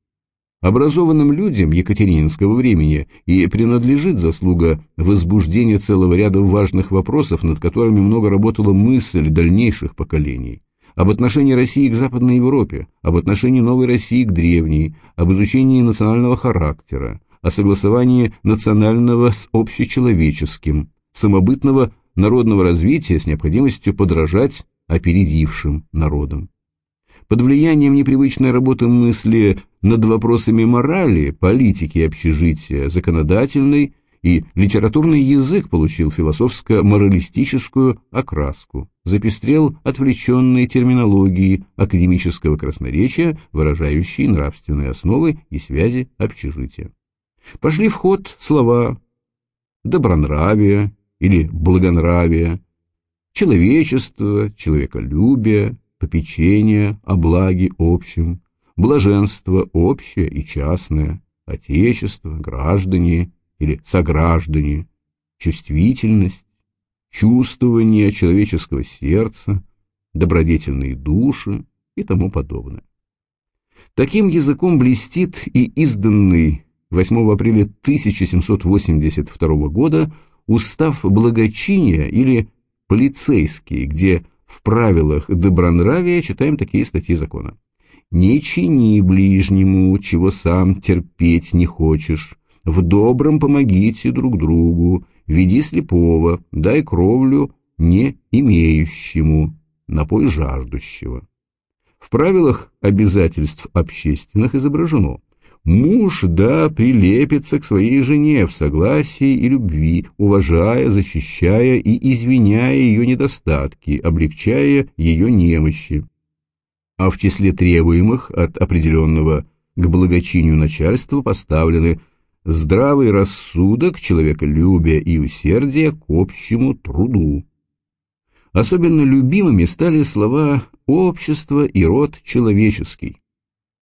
Образованным людям Екатерининского времени и принадлежит заслуга возбуждения целого ряда важных вопросов, над которыми много работала мысль дальнейших поколений об отношении России к Западной Европе, об отношении новой России к древней, об изучении национального характера, о согласовании национального с общечеловеческим, самобытного народного развития с необходимостью подражать опередившим народам. Под влиянием непривычной работы мысли над вопросами морали, политики общежития, законодательной и литературный язык получил философско-моралистическую окраску, запестрел отвлеченной терминологией академического красноречия, выражающей нравственные основы и связи общежития. Пошли в ход слова добронравие или благонравие, человечество, человеколюбие, попечение о благе общем, блаженство общее и частное, отечество, граждане или сограждане, чувствительность, чувствование человеческого сердца, добродетельные души и тому подобное. Таким языком блестит и изданный 8 апреля 1782 года устав благочиния или полицейский, где в правилах добронравия читаем такие статьи закона. «Не чини ближнему, чего сам терпеть не хочешь, в добром помогите друг другу, веди слепого, дай кровлю не имеющему, напой жаждущего». В правилах обязательств общественных изображено Муж, да, прилепится к своей жене в согласии и любви, уважая, защищая и извиняя ее недостатки, облегчая ее немощи. А в числе требуемых от определенного к благочинию начальства поставлены здравый рассудок, человеколюбие и усердие к общему труду. Особенно любимыми стали слова «общество» и «род человеческий».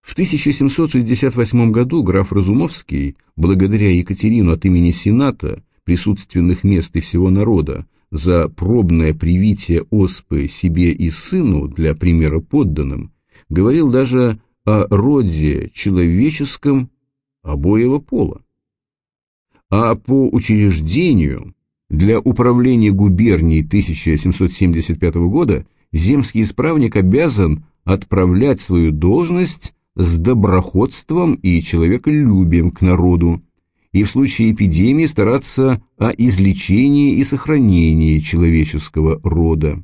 В 1768 году граф Разумовский, благодаря Екатерину от имени Сената, присутственных мест и всего народа, за пробное привитие оспы себе и сыну для примера подданным, говорил даже о роде человеческом обоего пола. А по учреждению для управления губернией 1775 года земский исправник обязан отправлять свою должность с доброходством и человеколюбием к народу, и в случае эпидемии стараться о излечении и сохранении человеческого рода.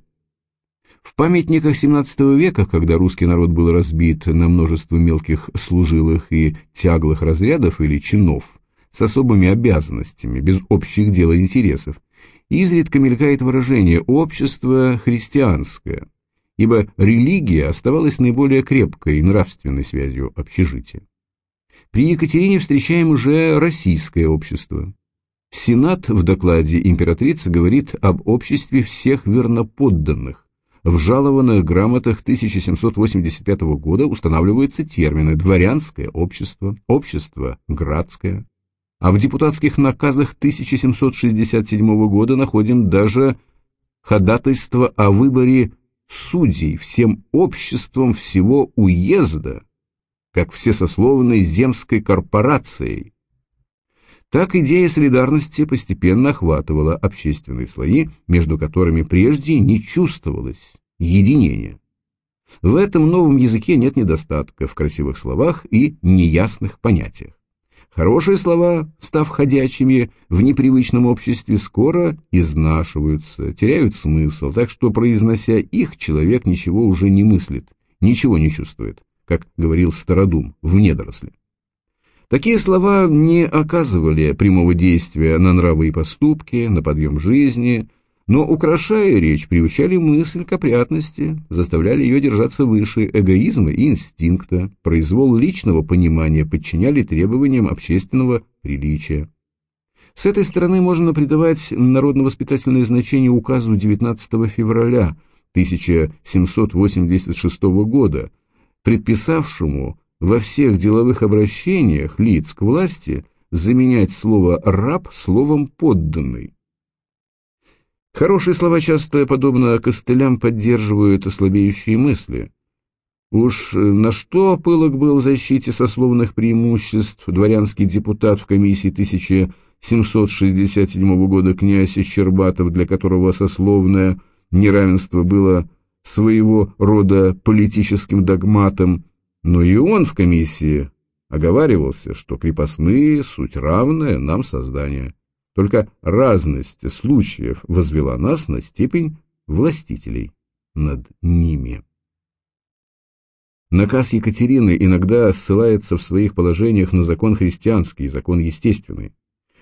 В памятниках XVII века, когда русский народ был разбит на множество мелких служилых и тяглых разрядов или чинов с особыми обязанностями, без общих дел и интересов, изредка мелькает выражение «общество христианское», ибо религия оставалась наиболее крепкой нравственной связью общежития. При Екатерине встречаем уже российское общество. Сенат в докладе императрицы говорит об обществе всех верноподданных. В жалованных грамотах 1785 года устанавливаются термины «дворянское общество», «общество градское», а в депутатских наказах 1767 года находим даже ходатайство о выборе судей всем обществом всего уезда, как всесословной земской корпорацией. Так идея солидарности постепенно охватывала общественные слои, между которыми прежде не чувствовалось единения. В этом новом языке нет недостатка в красивых словах и неясных понятиях. Хорошие слова, став ходячими в непривычном обществе, скоро изнашиваются, теряют смысл, так что, произнося их, человек ничего уже не мыслит, ничего не чувствует, как говорил Стародум в недоросле. Такие слова не оказывали прямого действия на нравы и поступки, на подъем жизни, но, украшая речь, приучали мысль к опрятности, заставляли ее держаться выше эгоизма и инстинкта, произвол личного понимания подчиняли требованиям общественного приличия. С этой стороны можно придавать народно-воспитательное значение указу 19 февраля 1786 года, предписавшему во всех деловых обращениях лиц к власти заменять слово «раб» словом «подданный». Хорошие слова часто, подобно костылям, поддерживают слабеющие мысли. Уж на что пылок был в защите сословных преимуществ дворянский депутат в комиссии 1767 года князь Щербатов, для которого сословное неравенство было своего рода политическим догматом, но и он в комиссии оговаривался, что крепостные — суть равное нам создание. Только разность случаев возвела нас на степень властителей над ними. Наказ Екатерины иногда ссылается в своих положениях на закон христианский, закон естественный.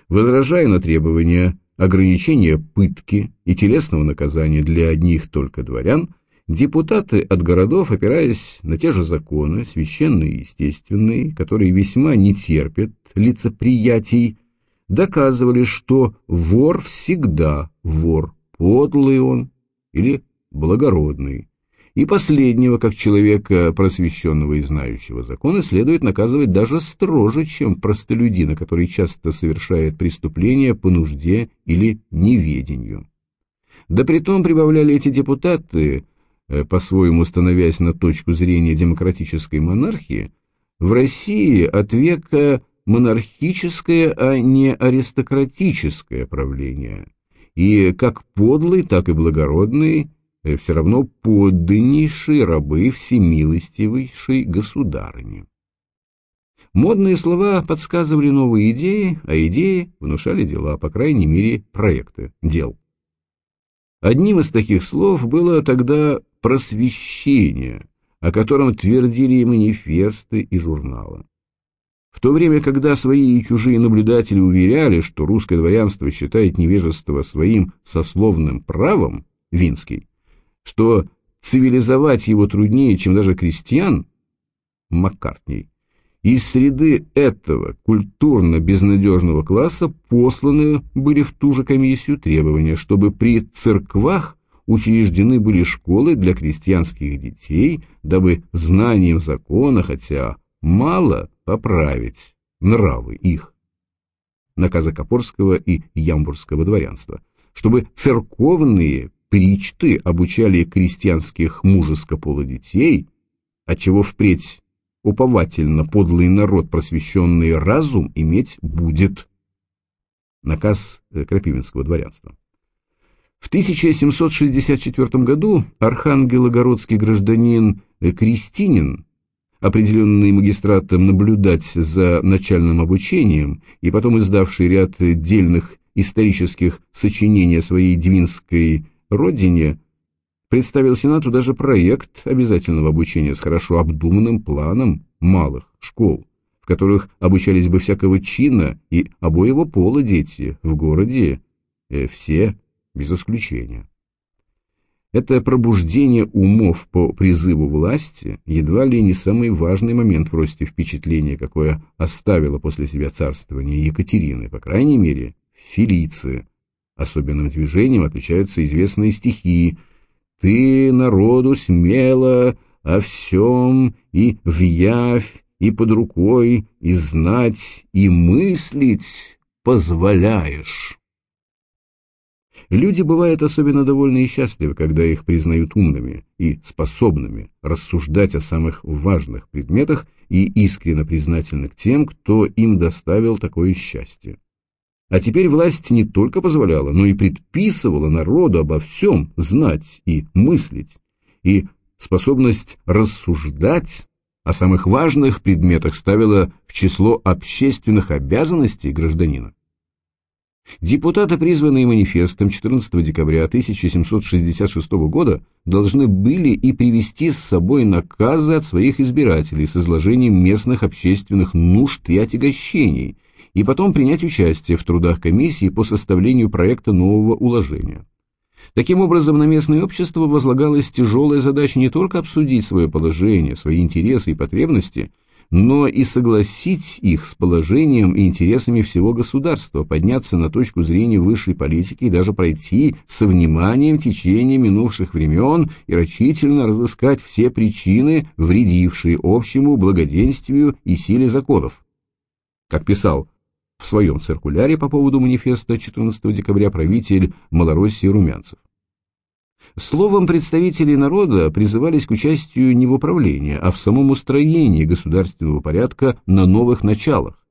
Возражая на требования ограничения пытки и телесного наказания для одних только дворян, депутаты от городов, опираясь на те же законы, священные и естественные, которые весьма не терпят лицеприятий, доказывали, что вор всегда вор, подлый он или благородный, И последнего, как человека просвещенного и знающего закона, следует наказывать даже строже, чем простолюдина, который часто совершает преступления по нужде или неведению. Да притом прибавляли эти депутаты, э, по-своему становясь на точку зрения демократической монархии, в России от века монархическое, а не аристократическое правление, и как подлый, так и благородный Э, все равно подданнейшие рабы всемилостивейшей государыни. Модные слова подсказывали новые идеи, а идеи внушали дела, по крайней мере, проекты дел. Одним из таких слов было тогда просвещение, о котором твердили и манифесты, и журналы. В то время, когда свои и чужие наблюдатели уверяли, что русское дворянство считает невежество своим сословным правом, Винский, что цивилизовать его труднее, чем даже крестьян, Маккартни, из среды этого культурно-безнадежного класса посланы были в ту же комиссию требования, чтобы при церквах учреждены были школы для крестьянских детей, дабы знанием закона, хотя мало, поправить нравы их. Наказа Копорского и Ямбурского дворянства, чтобы церковные причты обучали крестьянских мужеско пола детей, отчего впредь уповательно подлый народ, просвещенный разум, иметь будет. Наказ э, Крапивинского дворянства. В 1764 году архангелогородский гражданин э, Крестинин, определенный магистратом наблюдать за начальным обучением и потом издавший ряд дельных исторических сочинений о своей двинской родине представил Сенату даже проект обязательного обучения с хорошо обдуманным планом малых школ, в которых обучались бы всякого чина и обоего пола дети в городе, э, все без исключения. Это пробуждение умов по призыву власти едва ли не самый важный момент в росте впечатления, какое оставило после себя царствование Екатерины, по крайней мере, Фелиции, Особенным движением отличаются известные стихи «Ты народу смело о всем и в и под рукой, и знать, и мыслить позволяешь». Люди бывают особенно довольны и счастливы, когда их признают умными и способными рассуждать о самых важных предметах и искренне признательны к тем, кто им доставил такое счастье. А теперь власть не только позволяла, но и предписывала народу обо всем знать и мыслить, и способность рассуждать о самых важных предметах ставила в число общественных обязанностей гражданина. Депутаты, призванные манифестом 14 декабря 1766 года, должны были и привести с собой наказы от своих избирателей с изложением местных общественных нужд и отягощений – и потом принять участие в трудах комиссии по составлению проекта нового уложения. Таким образом, на местное общество возлагалась тяжелая задача не только обсудить свое положение, свои интересы и потребности, но и согласить их с положением и интересами всего государства, подняться на точку зрения высшей политики и даже пройти со вниманием течение минувших времен и рачительно разыскать все причины, вредившие общему благоденствию и силе законов. Как писал в своем циркуляре по поводу манифеста 14 декабря правитель Малороссии Румянцев. Словом, представители народа призывались к участию не в управлении, а в самом устроении государственного порядка на новых началах.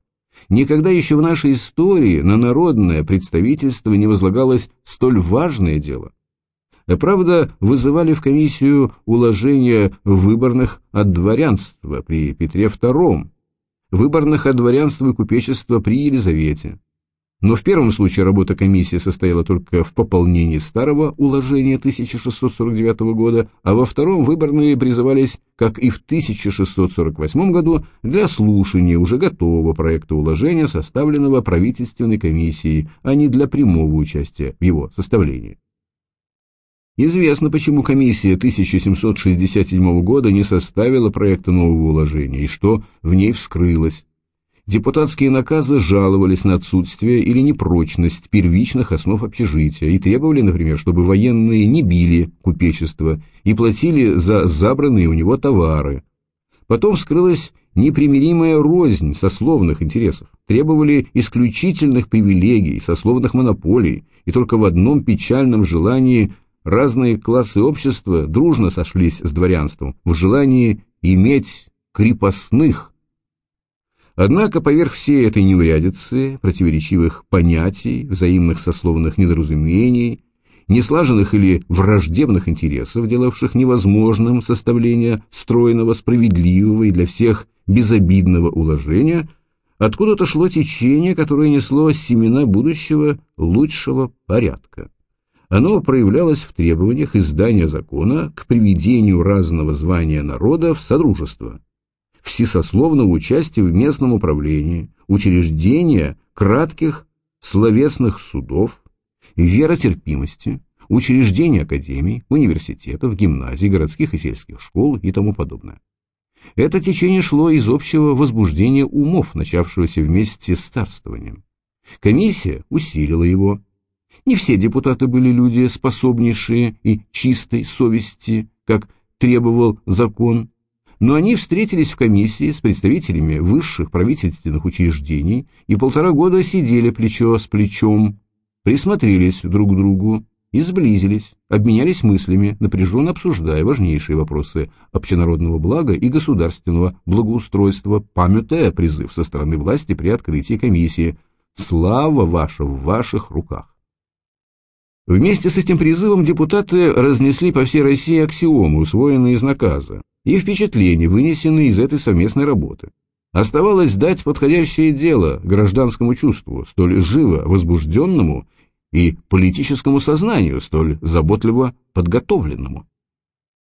Никогда еще в нашей истории на народное представительство не возлагалось столь важное дело. Правда, вызывали в комиссию уложения выборных от дворянства при Петре II, выборных от дворянства и купечества при Елизавете. Но в первом случае работа комиссии состояла только в пополнении старого уложения 1649 года, а во втором выборные призывались, как и в 1648 году, для слушания уже готового проекта уложения, составленного правительственной комиссией, а не для прямого участия в его составлении. Известно, почему комиссия 1767 года не составила проекта нового уложения и что в ней вскрылось. Депутатские наказы жаловались на отсутствие или непрочность первичных основ общежития и требовали, например, чтобы военные не били купечество и платили за забранные у него товары. Потом вскрылась непримиримая рознь сословных интересов, требовали исключительных привилегий, сословных монополий, и только в одном печальном желании разные классы общества дружно сошлись с дворянством, в желании иметь крепостных. Однако поверх всей этой неурядицы, противоречивых понятий, взаимных сословных недоразумений, неслаженных или враждебных интересов, делавших невозможным составление стройного, справедливого и для всех безобидного уложения, откуда-то шло течение, которое несло семена будущего лучшего порядка. Оно проявлялось в требованиях издания закона к приведению разного звания народа в содружество, всесословного участия в местном управлении, учреждения кратких словесных судов, веротерпимости, учреждений академий, университетов, гимназий, городских и сельских школ и тому подобное. Это течение шло из общего возбуждения умов, начавшегося вместе с царствованием. Комиссия усилила его. Не все депутаты были люди способнейшие и чистой совести, как требовал закон, но они встретились в комиссии с представителями высших правительственных учреждений и полтора года сидели плечо с плечом, присмотрелись друг к другу и сблизились, обменялись мыслями, напряженно обсуждая важнейшие вопросы общенародного блага и государственного благоустройства, памятая призыв со стороны власти при открытии комиссии «Слава ваша в ваших руках». Вместе с этим призывом депутаты разнесли по всей России аксиомы, усвоенные из наказа, и впечатления, вынесенные из этой совместной работы. Оставалось дать подходящее дело гражданскому чувству, столь живо возбужденному и политическому сознанию, столь заботливо подготовленному.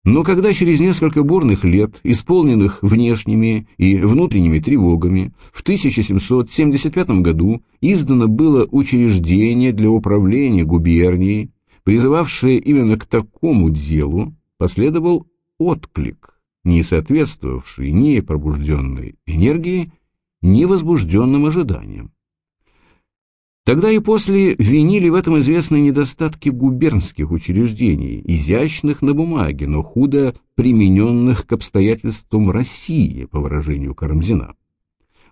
Но когда через несколько бурных лет, исполненных внешними и внутренними тревогами, в 1775 году издано было учреждение для управления губернией, призывавшее именно к такому делу, последовал отклик, не соответствовавший ни пробужденной энергии, ни возбужденным ожиданиям. Тогда и после винили в этом известные недостатки губернских учреждений, изящных на бумаге, но худо примененных к обстоятельствам России, по выражению Карамзина.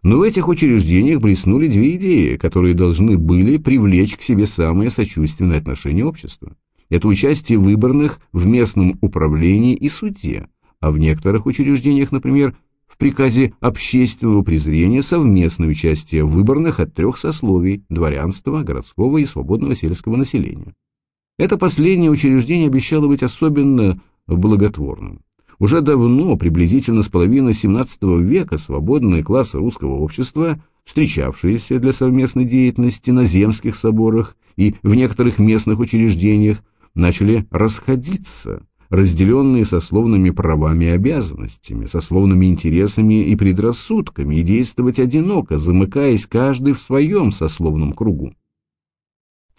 Но в этих учреждениях блеснули две идеи, которые должны были привлечь к себе самое сочувственное отношение общества. Это участие выборных в местном управлении и суде, а в некоторых учреждениях, например, приказе общественного презрения совместное участие в выборных от трех сословий – дворянства, городского и свободного сельского населения. Это последнее учреждение обещало быть особенно благотворным. Уже давно, приблизительно с половины XVII века, свободные классы русского общества, встречавшиеся для совместной деятельности на земских соборах и в некоторых местных учреждениях, начали расходиться, разделенные сословными правами и обязанностями, сословными интересами и предрассудками, и действовать одиноко, замыкаясь каждый в своем сословном кругу.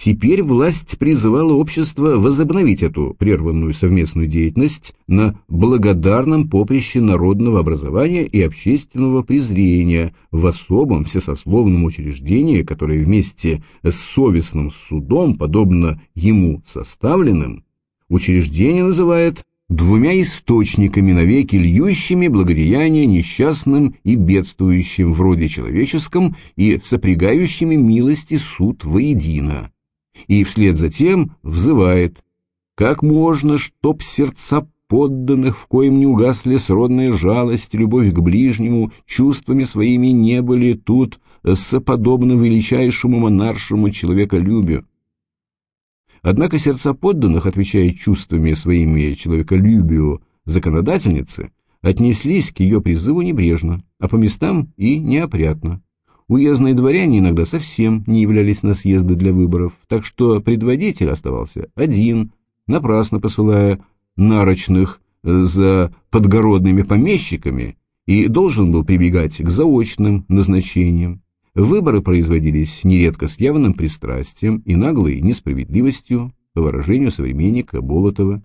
Теперь власть призывала общество возобновить эту прерванную совместную деятельность на благодарном поприще народного образования и общественного презрения в особом всесословном учреждении, которое вместе с совестным судом, подобно ему составленным, учреждение называет двумя источниками навеки льющими благодеяния несчастным и бедствующим в роде человеческом и сопрягающими милости суд воедино. И вслед за тем взывает «Как можно, чтоб сердца подданных, в коем не угасли сродная жалость, любовь к ближнему, чувствами своими не были тут соподобно величайшему монаршему человеколюбию, Однако сердца подданных, отвечая чувствами своими человеколюбию законодательницы, отнеслись к ее призыву небрежно, а по местам и неопрятно. Уездные дворяне иногда совсем не являлись на съезды для выборов, так что предводитель оставался один, напрасно посылая нарочных э, за подгородными помещиками и должен был прибегать к заочным назначениям. Выборы производились нередко с явным пристрастием и наглой несправедливостью, по выражению современника Болотова.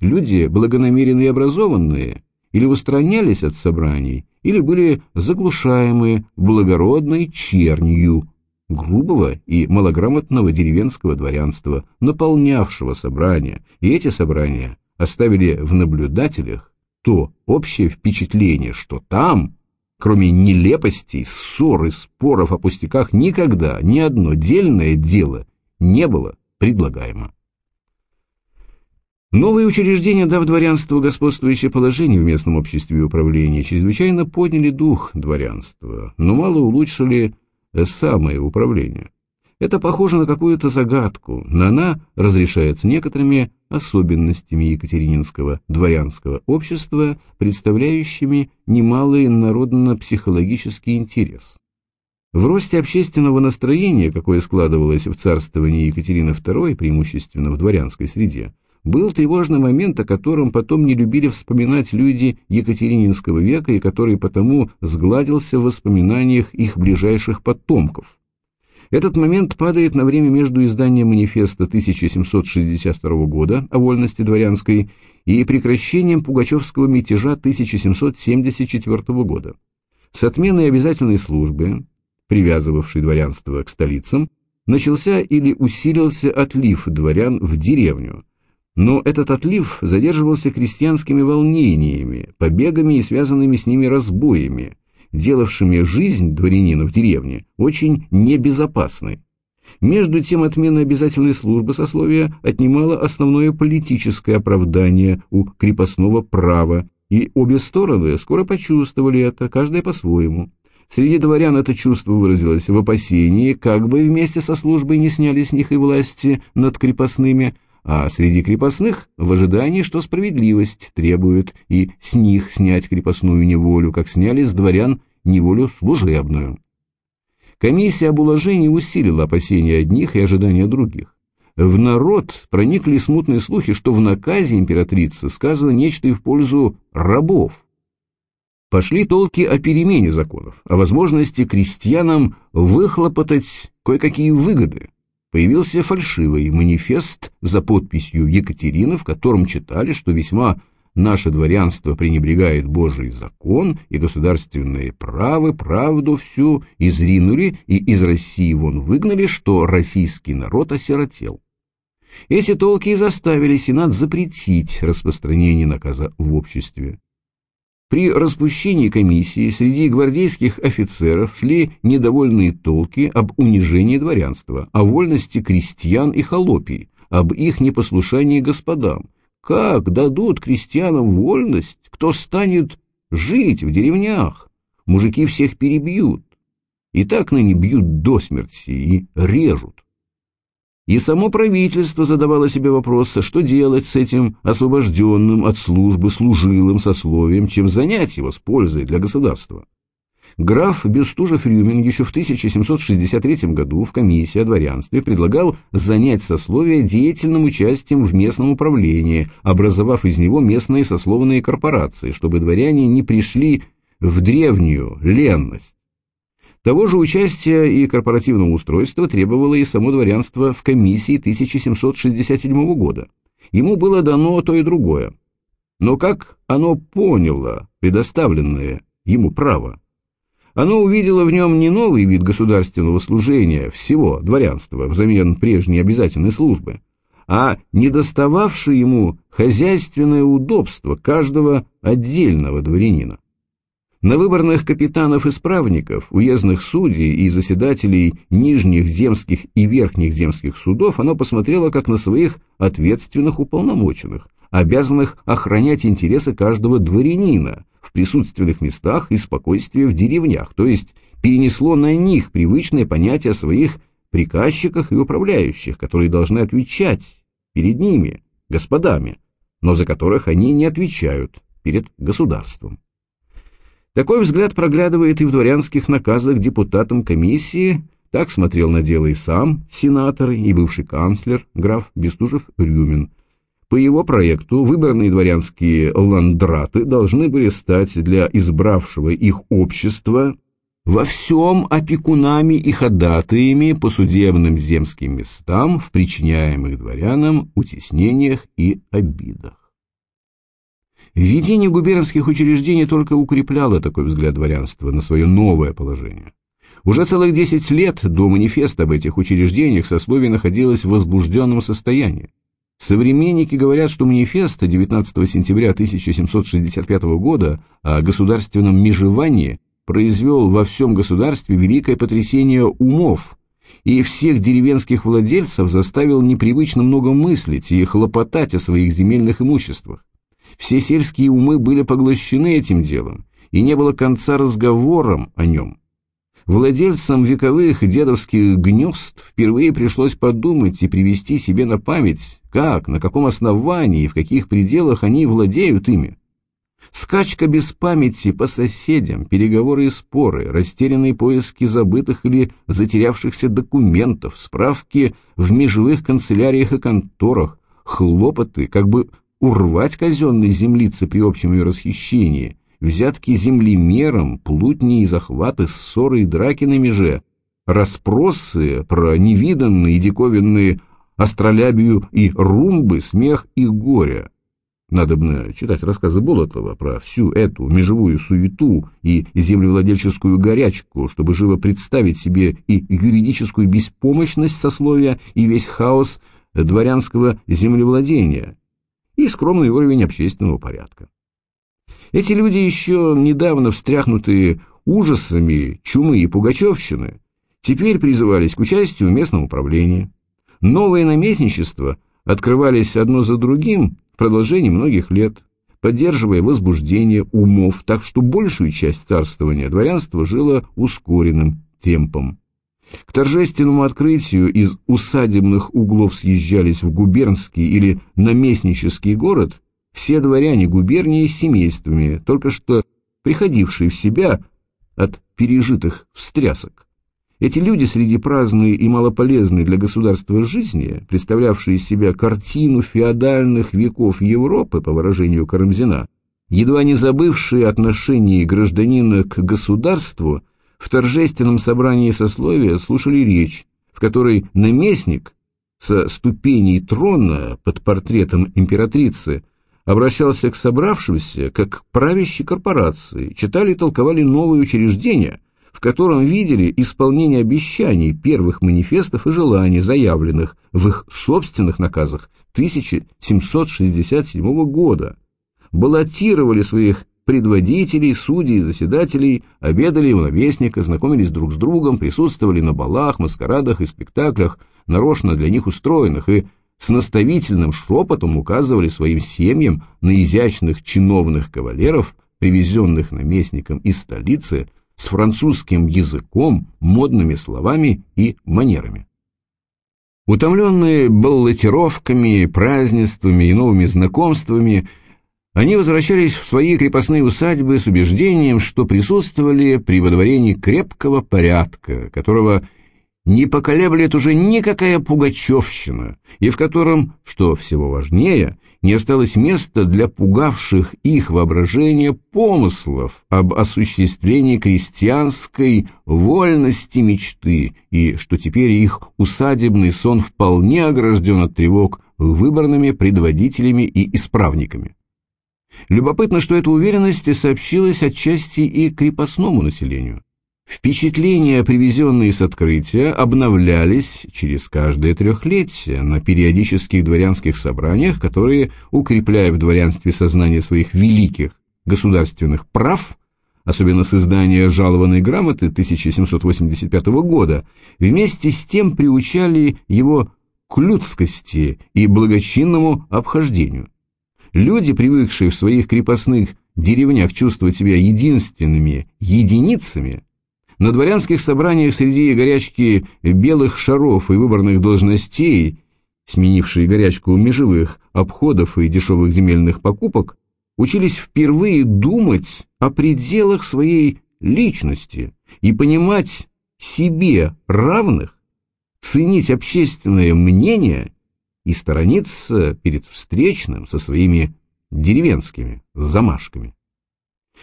Люди, благонамеренные и образованные, или устранялись от собраний, или были заглушаемы благородной чернью грубого и малограмотного деревенского дворянства, наполнявшего собрания, и эти собрания оставили в наблюдателях то общее впечатление, что там, кроме нелепостей, ссор и споров о пустяках, никогда ни одно дельное дело не было предлагаемо. Новые учреждения, дав дворянству господствующее положение в местном обществе и управлении, чрезвычайно подняли дух дворянства, но мало улучшили самое управление. Это похоже на какую-то загадку, но она разрешается некоторыми особенностями Екатерининского дворянского общества, представляющими немалый народно-психологический интерес. В росте общественного настроения, какое складывалось в царствовании Екатерины II, преимущественно в дворянской среде, был тревожный момент, о котором потом не любили вспоминать люди Екатерининского века и который потому сгладился в воспоминаниях их ближайших потомков. Этот момент падает на время между изданием манифеста 1762 года о вольности дворянской и прекращением Пугачевского мятежа 1774 года. С отменой обязательной службы, привязывавшей дворянство к столицам, начался или усилился отлив дворян в деревню, но этот отлив задерживался крестьянскими волнениями, побегами и связанными с ними разбоями, делавшими жизнь дворянина в деревне очень небезопасной. Между тем отмена обязательной службы сословия отнимала основное политическое оправдание у крепостного права, и обе стороны скоро почувствовали это, каждая по-своему. Среди дворян это чувство выразилось в опасении, как бы вместе со службой не сняли с них и власти над крепостными, а среди крепостных в ожидании, что справедливость требует и с них снять крепостную неволю, как сняли с дворян неволю служебную. Комиссия об уложении усилила опасения одних и ожидания других. В народ проникли смутные слухи, что в наказе императрицы сказано нечто и в пользу рабов. Пошли толки о перемене законов, о возможности крестьянам выхлопотать кое-какие выгоды. Появился фальшивый манифест за подписью Екатерины, в котором читали, что весьма наше дворянство пренебрегает Божий закон и государственные правы, правду всю изринули и из России вон выгнали, что российский народ осиротел. Эти толки и заставили Сенат запретить распространение наказа в обществе. При распущении комиссии среди гвардейских офицеров шли недовольные толки об унижении дворянства, о вольности крестьян и холопий, об их непослушании господам, как дадут крестьянам вольность, кто станет жить в деревнях? Мужики всех перебьют. И так ныне бьют до смерти и режут. И само правительство задавало себе вопрос, что делать с этим освобожденным от службы служилым сословием, чем занять его с пользой для государства. Граф Бестужев-Рюмин еще в 1763 году в комиссии о дворянстве предлагал занять сословие деятельным участием в местном управлении, образовав из него местные сословные корпорации, чтобы дворяне не пришли в древнюю ленность. Того же участия и корпоративного устройства требовало и само дворянство в комиссии 1767 года. Ему было дано то и другое. Но как оно поняло предоставленное ему право? Оно увидело в нем не новый вид государственного служения всего дворянства взамен прежней обязательной службы, а недостававшее ему хозяйственное удобство каждого отдельного дворянина. На выборных капитанов-исправников, уездных судей и заседателей нижних земских и верхних земских судов оно посмотрело как на своих ответственных уполномоченных, обязанных охранять интересы каждого дворянина, в присутственных местах и спокойствие в деревнях, то есть перенесло на них привычное понятие о своих приказчиках и управляющих, которые должны отвечать перед ними, господами, но за которых они не отвечают перед государством. Такой взгляд проглядывает и в дворянских наказах депутатам комиссии, так смотрел на дело и сам сенатор, и бывший канцлер, граф Бестужев-Рюмин, по его проекту выборные дворянские ландраты должны были стать для избравшего их общества во всем опекунами и ходатаями по судебным земским местам в причиняемых дворянам утеснениях и обидах. Введение губернских учреждений только укрепляло такой взгляд дворянства на свое новое положение. Уже целых 10 лет до манифеста об этих учреждениях сословие находилось в возбужденном состоянии. Современники говорят, что манифест 19 сентября 1765 года о государственном межевании произвел во всем государстве великое потрясение умов, и всех деревенских владельцев заставил непривычно много мыслить и хлопотать о своих земельных имуществах. Все сельские умы были поглощены этим делом, и не было конца разговорам о нем. Владельцам вековых дедовских гнезд впервые пришлось подумать и привести себе на память, как, на каком основании и в каких пределах они владеют ими. Скачка без памяти по соседям, переговоры и споры, растерянные поиски забытых или затерявшихся документов, справки в межевых канцеляриях и конторах, хлопоты, как бы урвать казенные землицы при общем ее расхищении, взятки землемером, плутни и захваты, ссоры и драки на меже, расспросы про невиданные диковинные астролябию и румбы, смех и горе. Надобно читать рассказы Болотова про всю эту межевую суету и землевладельческую горячку, чтобы живо представить себе и юридическую беспомощность сословия, и весь хаос дворянского землевладения, и скромный уровень общественного порядка. Эти люди, еще недавно встряхнутые ужасами чумы и пугачевщины, теперь призывались к участию в местном управлении. Новые наместничества открывались одно за другим в продолжении многих лет, поддерживая возбуждение умов, так что большую часть царствования дворянства жило ускоренным темпом. К торжественному открытию из усадебных углов съезжались в губернский или наместнический город все дворяне губернии с семействами, только что приходившие в себя от пережитых встрясок. Эти люди среди праздной и малополезной для государства жизни, представлявшие из себя картину феодальных веков Европы, по выражению Карамзина, едва не забывшие отношение гражданина к государству, в торжественном собрании сословия слушали речь, в которой наместник со ступеней трона под портретом императрицы – обращался к собравшимся как к правящей корпорации, читали и толковали новые учреждения, в котором видели исполнение обещаний первых манифестов и желаний, заявленных в их собственных наказах 1767 года, баллотировали своих предводителей, судей, заседателей, обедали у наместника, знакомились друг с другом, присутствовали на балах, маскарадах и спектаклях, нарочно для них устроенных, и с наставительным шепотом указывали своим семьям на изящных чиновных кавалеров, привезенных наместником из столицы, с французским языком, модными словами и манерами. Утомленные баллотировками, празднествами и новыми знакомствами, они возвращались в свои крепостные усадьбы с убеждением, что присутствовали при водворении крепкого порядка, которого не поколеблет уже никакая пугачевщина, и в котором, что всего важнее, не осталось места для пугавших их воображение помыслов об осуществлении крестьянской вольности мечты, и что теперь их усадебный сон вполне огражден от тревог выборными предводителями и исправниками. Любопытно, что эта уверенность сообщилась отчасти и крепостному населению. Впечатления, привезенные с открытия, обновлялись через каждое трехлетие на периодических дворянских собраниях, которые, укрепляя в дворянстве сознание своих великих государственных прав, особенно с издания жалованной грамоты 1785 года, вместе с тем приучали его к людскости и благочинному обхождению. Люди, привыкшие в своих крепостных деревнях чувствовать себя единственными единицами, на дворянских собраниях среди горячки белых шаров и выборных должностей, сменившие горячку межевых обходов и дешевых земельных покупок, учились впервые думать о пределах своей личности и понимать себе равных, ценить общественное мнение и сторониться перед встречным со своими деревенскими замашками.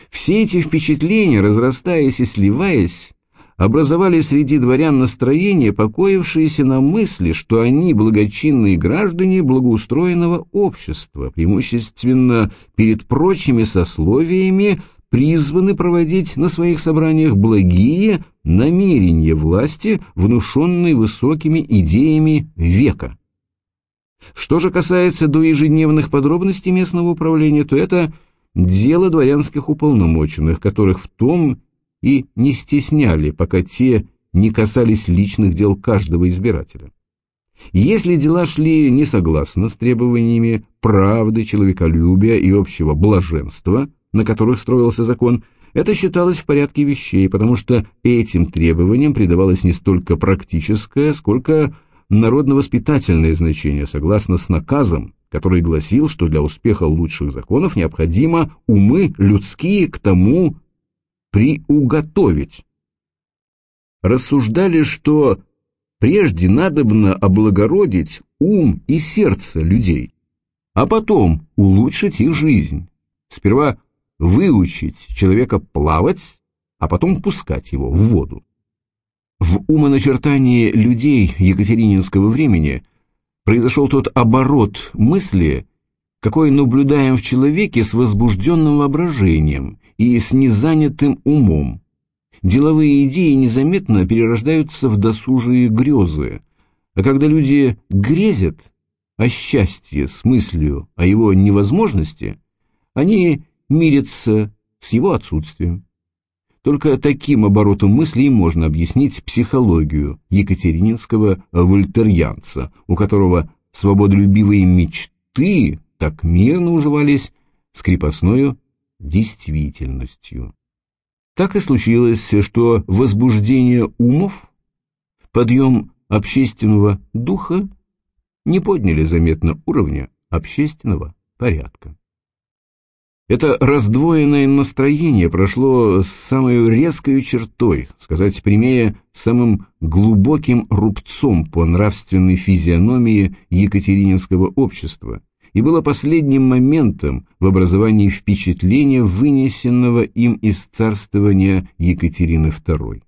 Все эти впечатления, разрастаясь и сливаясь, образовали среди дворян настроение, покоившееся на мысли, что они благочинные граждане благоустроенного общества, преимущественно перед прочими сословиями, призваны проводить на своих собраниях благие намерения власти, внушенные высокими идеями века. Что же касается до ежедневных подробностей местного управления, то это дело дворянских уполномоченных, которых в том и не стесняли, пока те не касались личных дел каждого избирателя. Если дела шли не согласно с требованиями правды, человеколюбия и общего блаженства – на которых строился закон, это считалось в порядке вещей, потому что этим требованиям придавалось не столько практическое, сколько народно-воспитательное значение, согласно с наказом, который гласил, что для успеха лучших законов необходимо умы людские к тому приуготовить. Рассуждали, что прежде надобно облагородить ум и сердце людей, а потом улучшить их жизнь. Сперва выучить человека плавать, а потом пускать его в воду. В умоначертании людей екатерининского времени произошел тот оборот мысли, какой наблюдаем в человеке с возбужденным воображением и с незанятым умом. Деловые идеи незаметно перерождаются в досужие грезы, а когда люди грезят о счастье с мыслью о его невозможности, они мирится с его отсутствием. Только таким оборотом мыслей можно объяснить психологию екатерининского вольтерьянца, у которого свободолюбивые мечты так мирно уживались с крепостною действительностью. Так и случилось, что возбуждение умов, подъем общественного духа не подняли заметно уровня общественного порядка. Это раздвоенное настроение прошло с самой резкой чертой, сказать прямее, самым глубоким рубцом по нравственной физиономии екатерининского общества и было последним моментом в образовании впечатления, вынесенного им из царствования Екатерины II.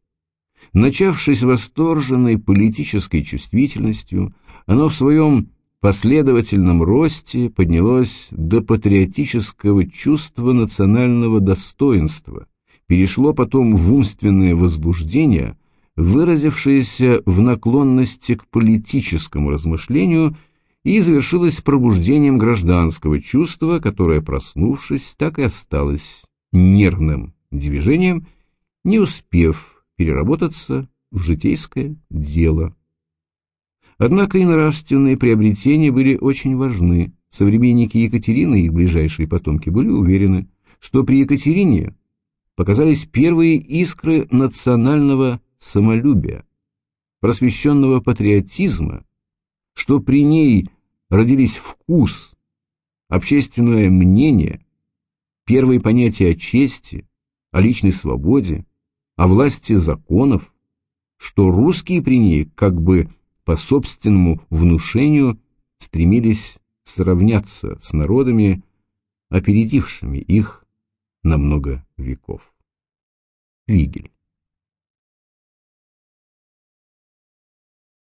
Начавшись восторженной политической чувствительностью, оно в своем последовательном росте поднялось до патриотического чувства национального достоинства, перешло потом в умственное возбуждение, выразившееся в наклонности к политическому размышлению и завершилось пробуждением гражданского чувства, которое, проснувшись, так и осталось нервным движением, не успев переработаться в житейское дело. Однако и нравственные приобретения были очень важны. Современники Екатерины и их ближайшие потомки были уверены, что при Екатерине показались первые искры национального самолюбия, просвещенного патриотизма, что при ней родились вкус, общественное мнение, первые понятия о чести, о личной свободе, о власти законов, что русские при ней как бы по собственному внушению стремились сравняться с народами, опередившими их на много веков. Вигель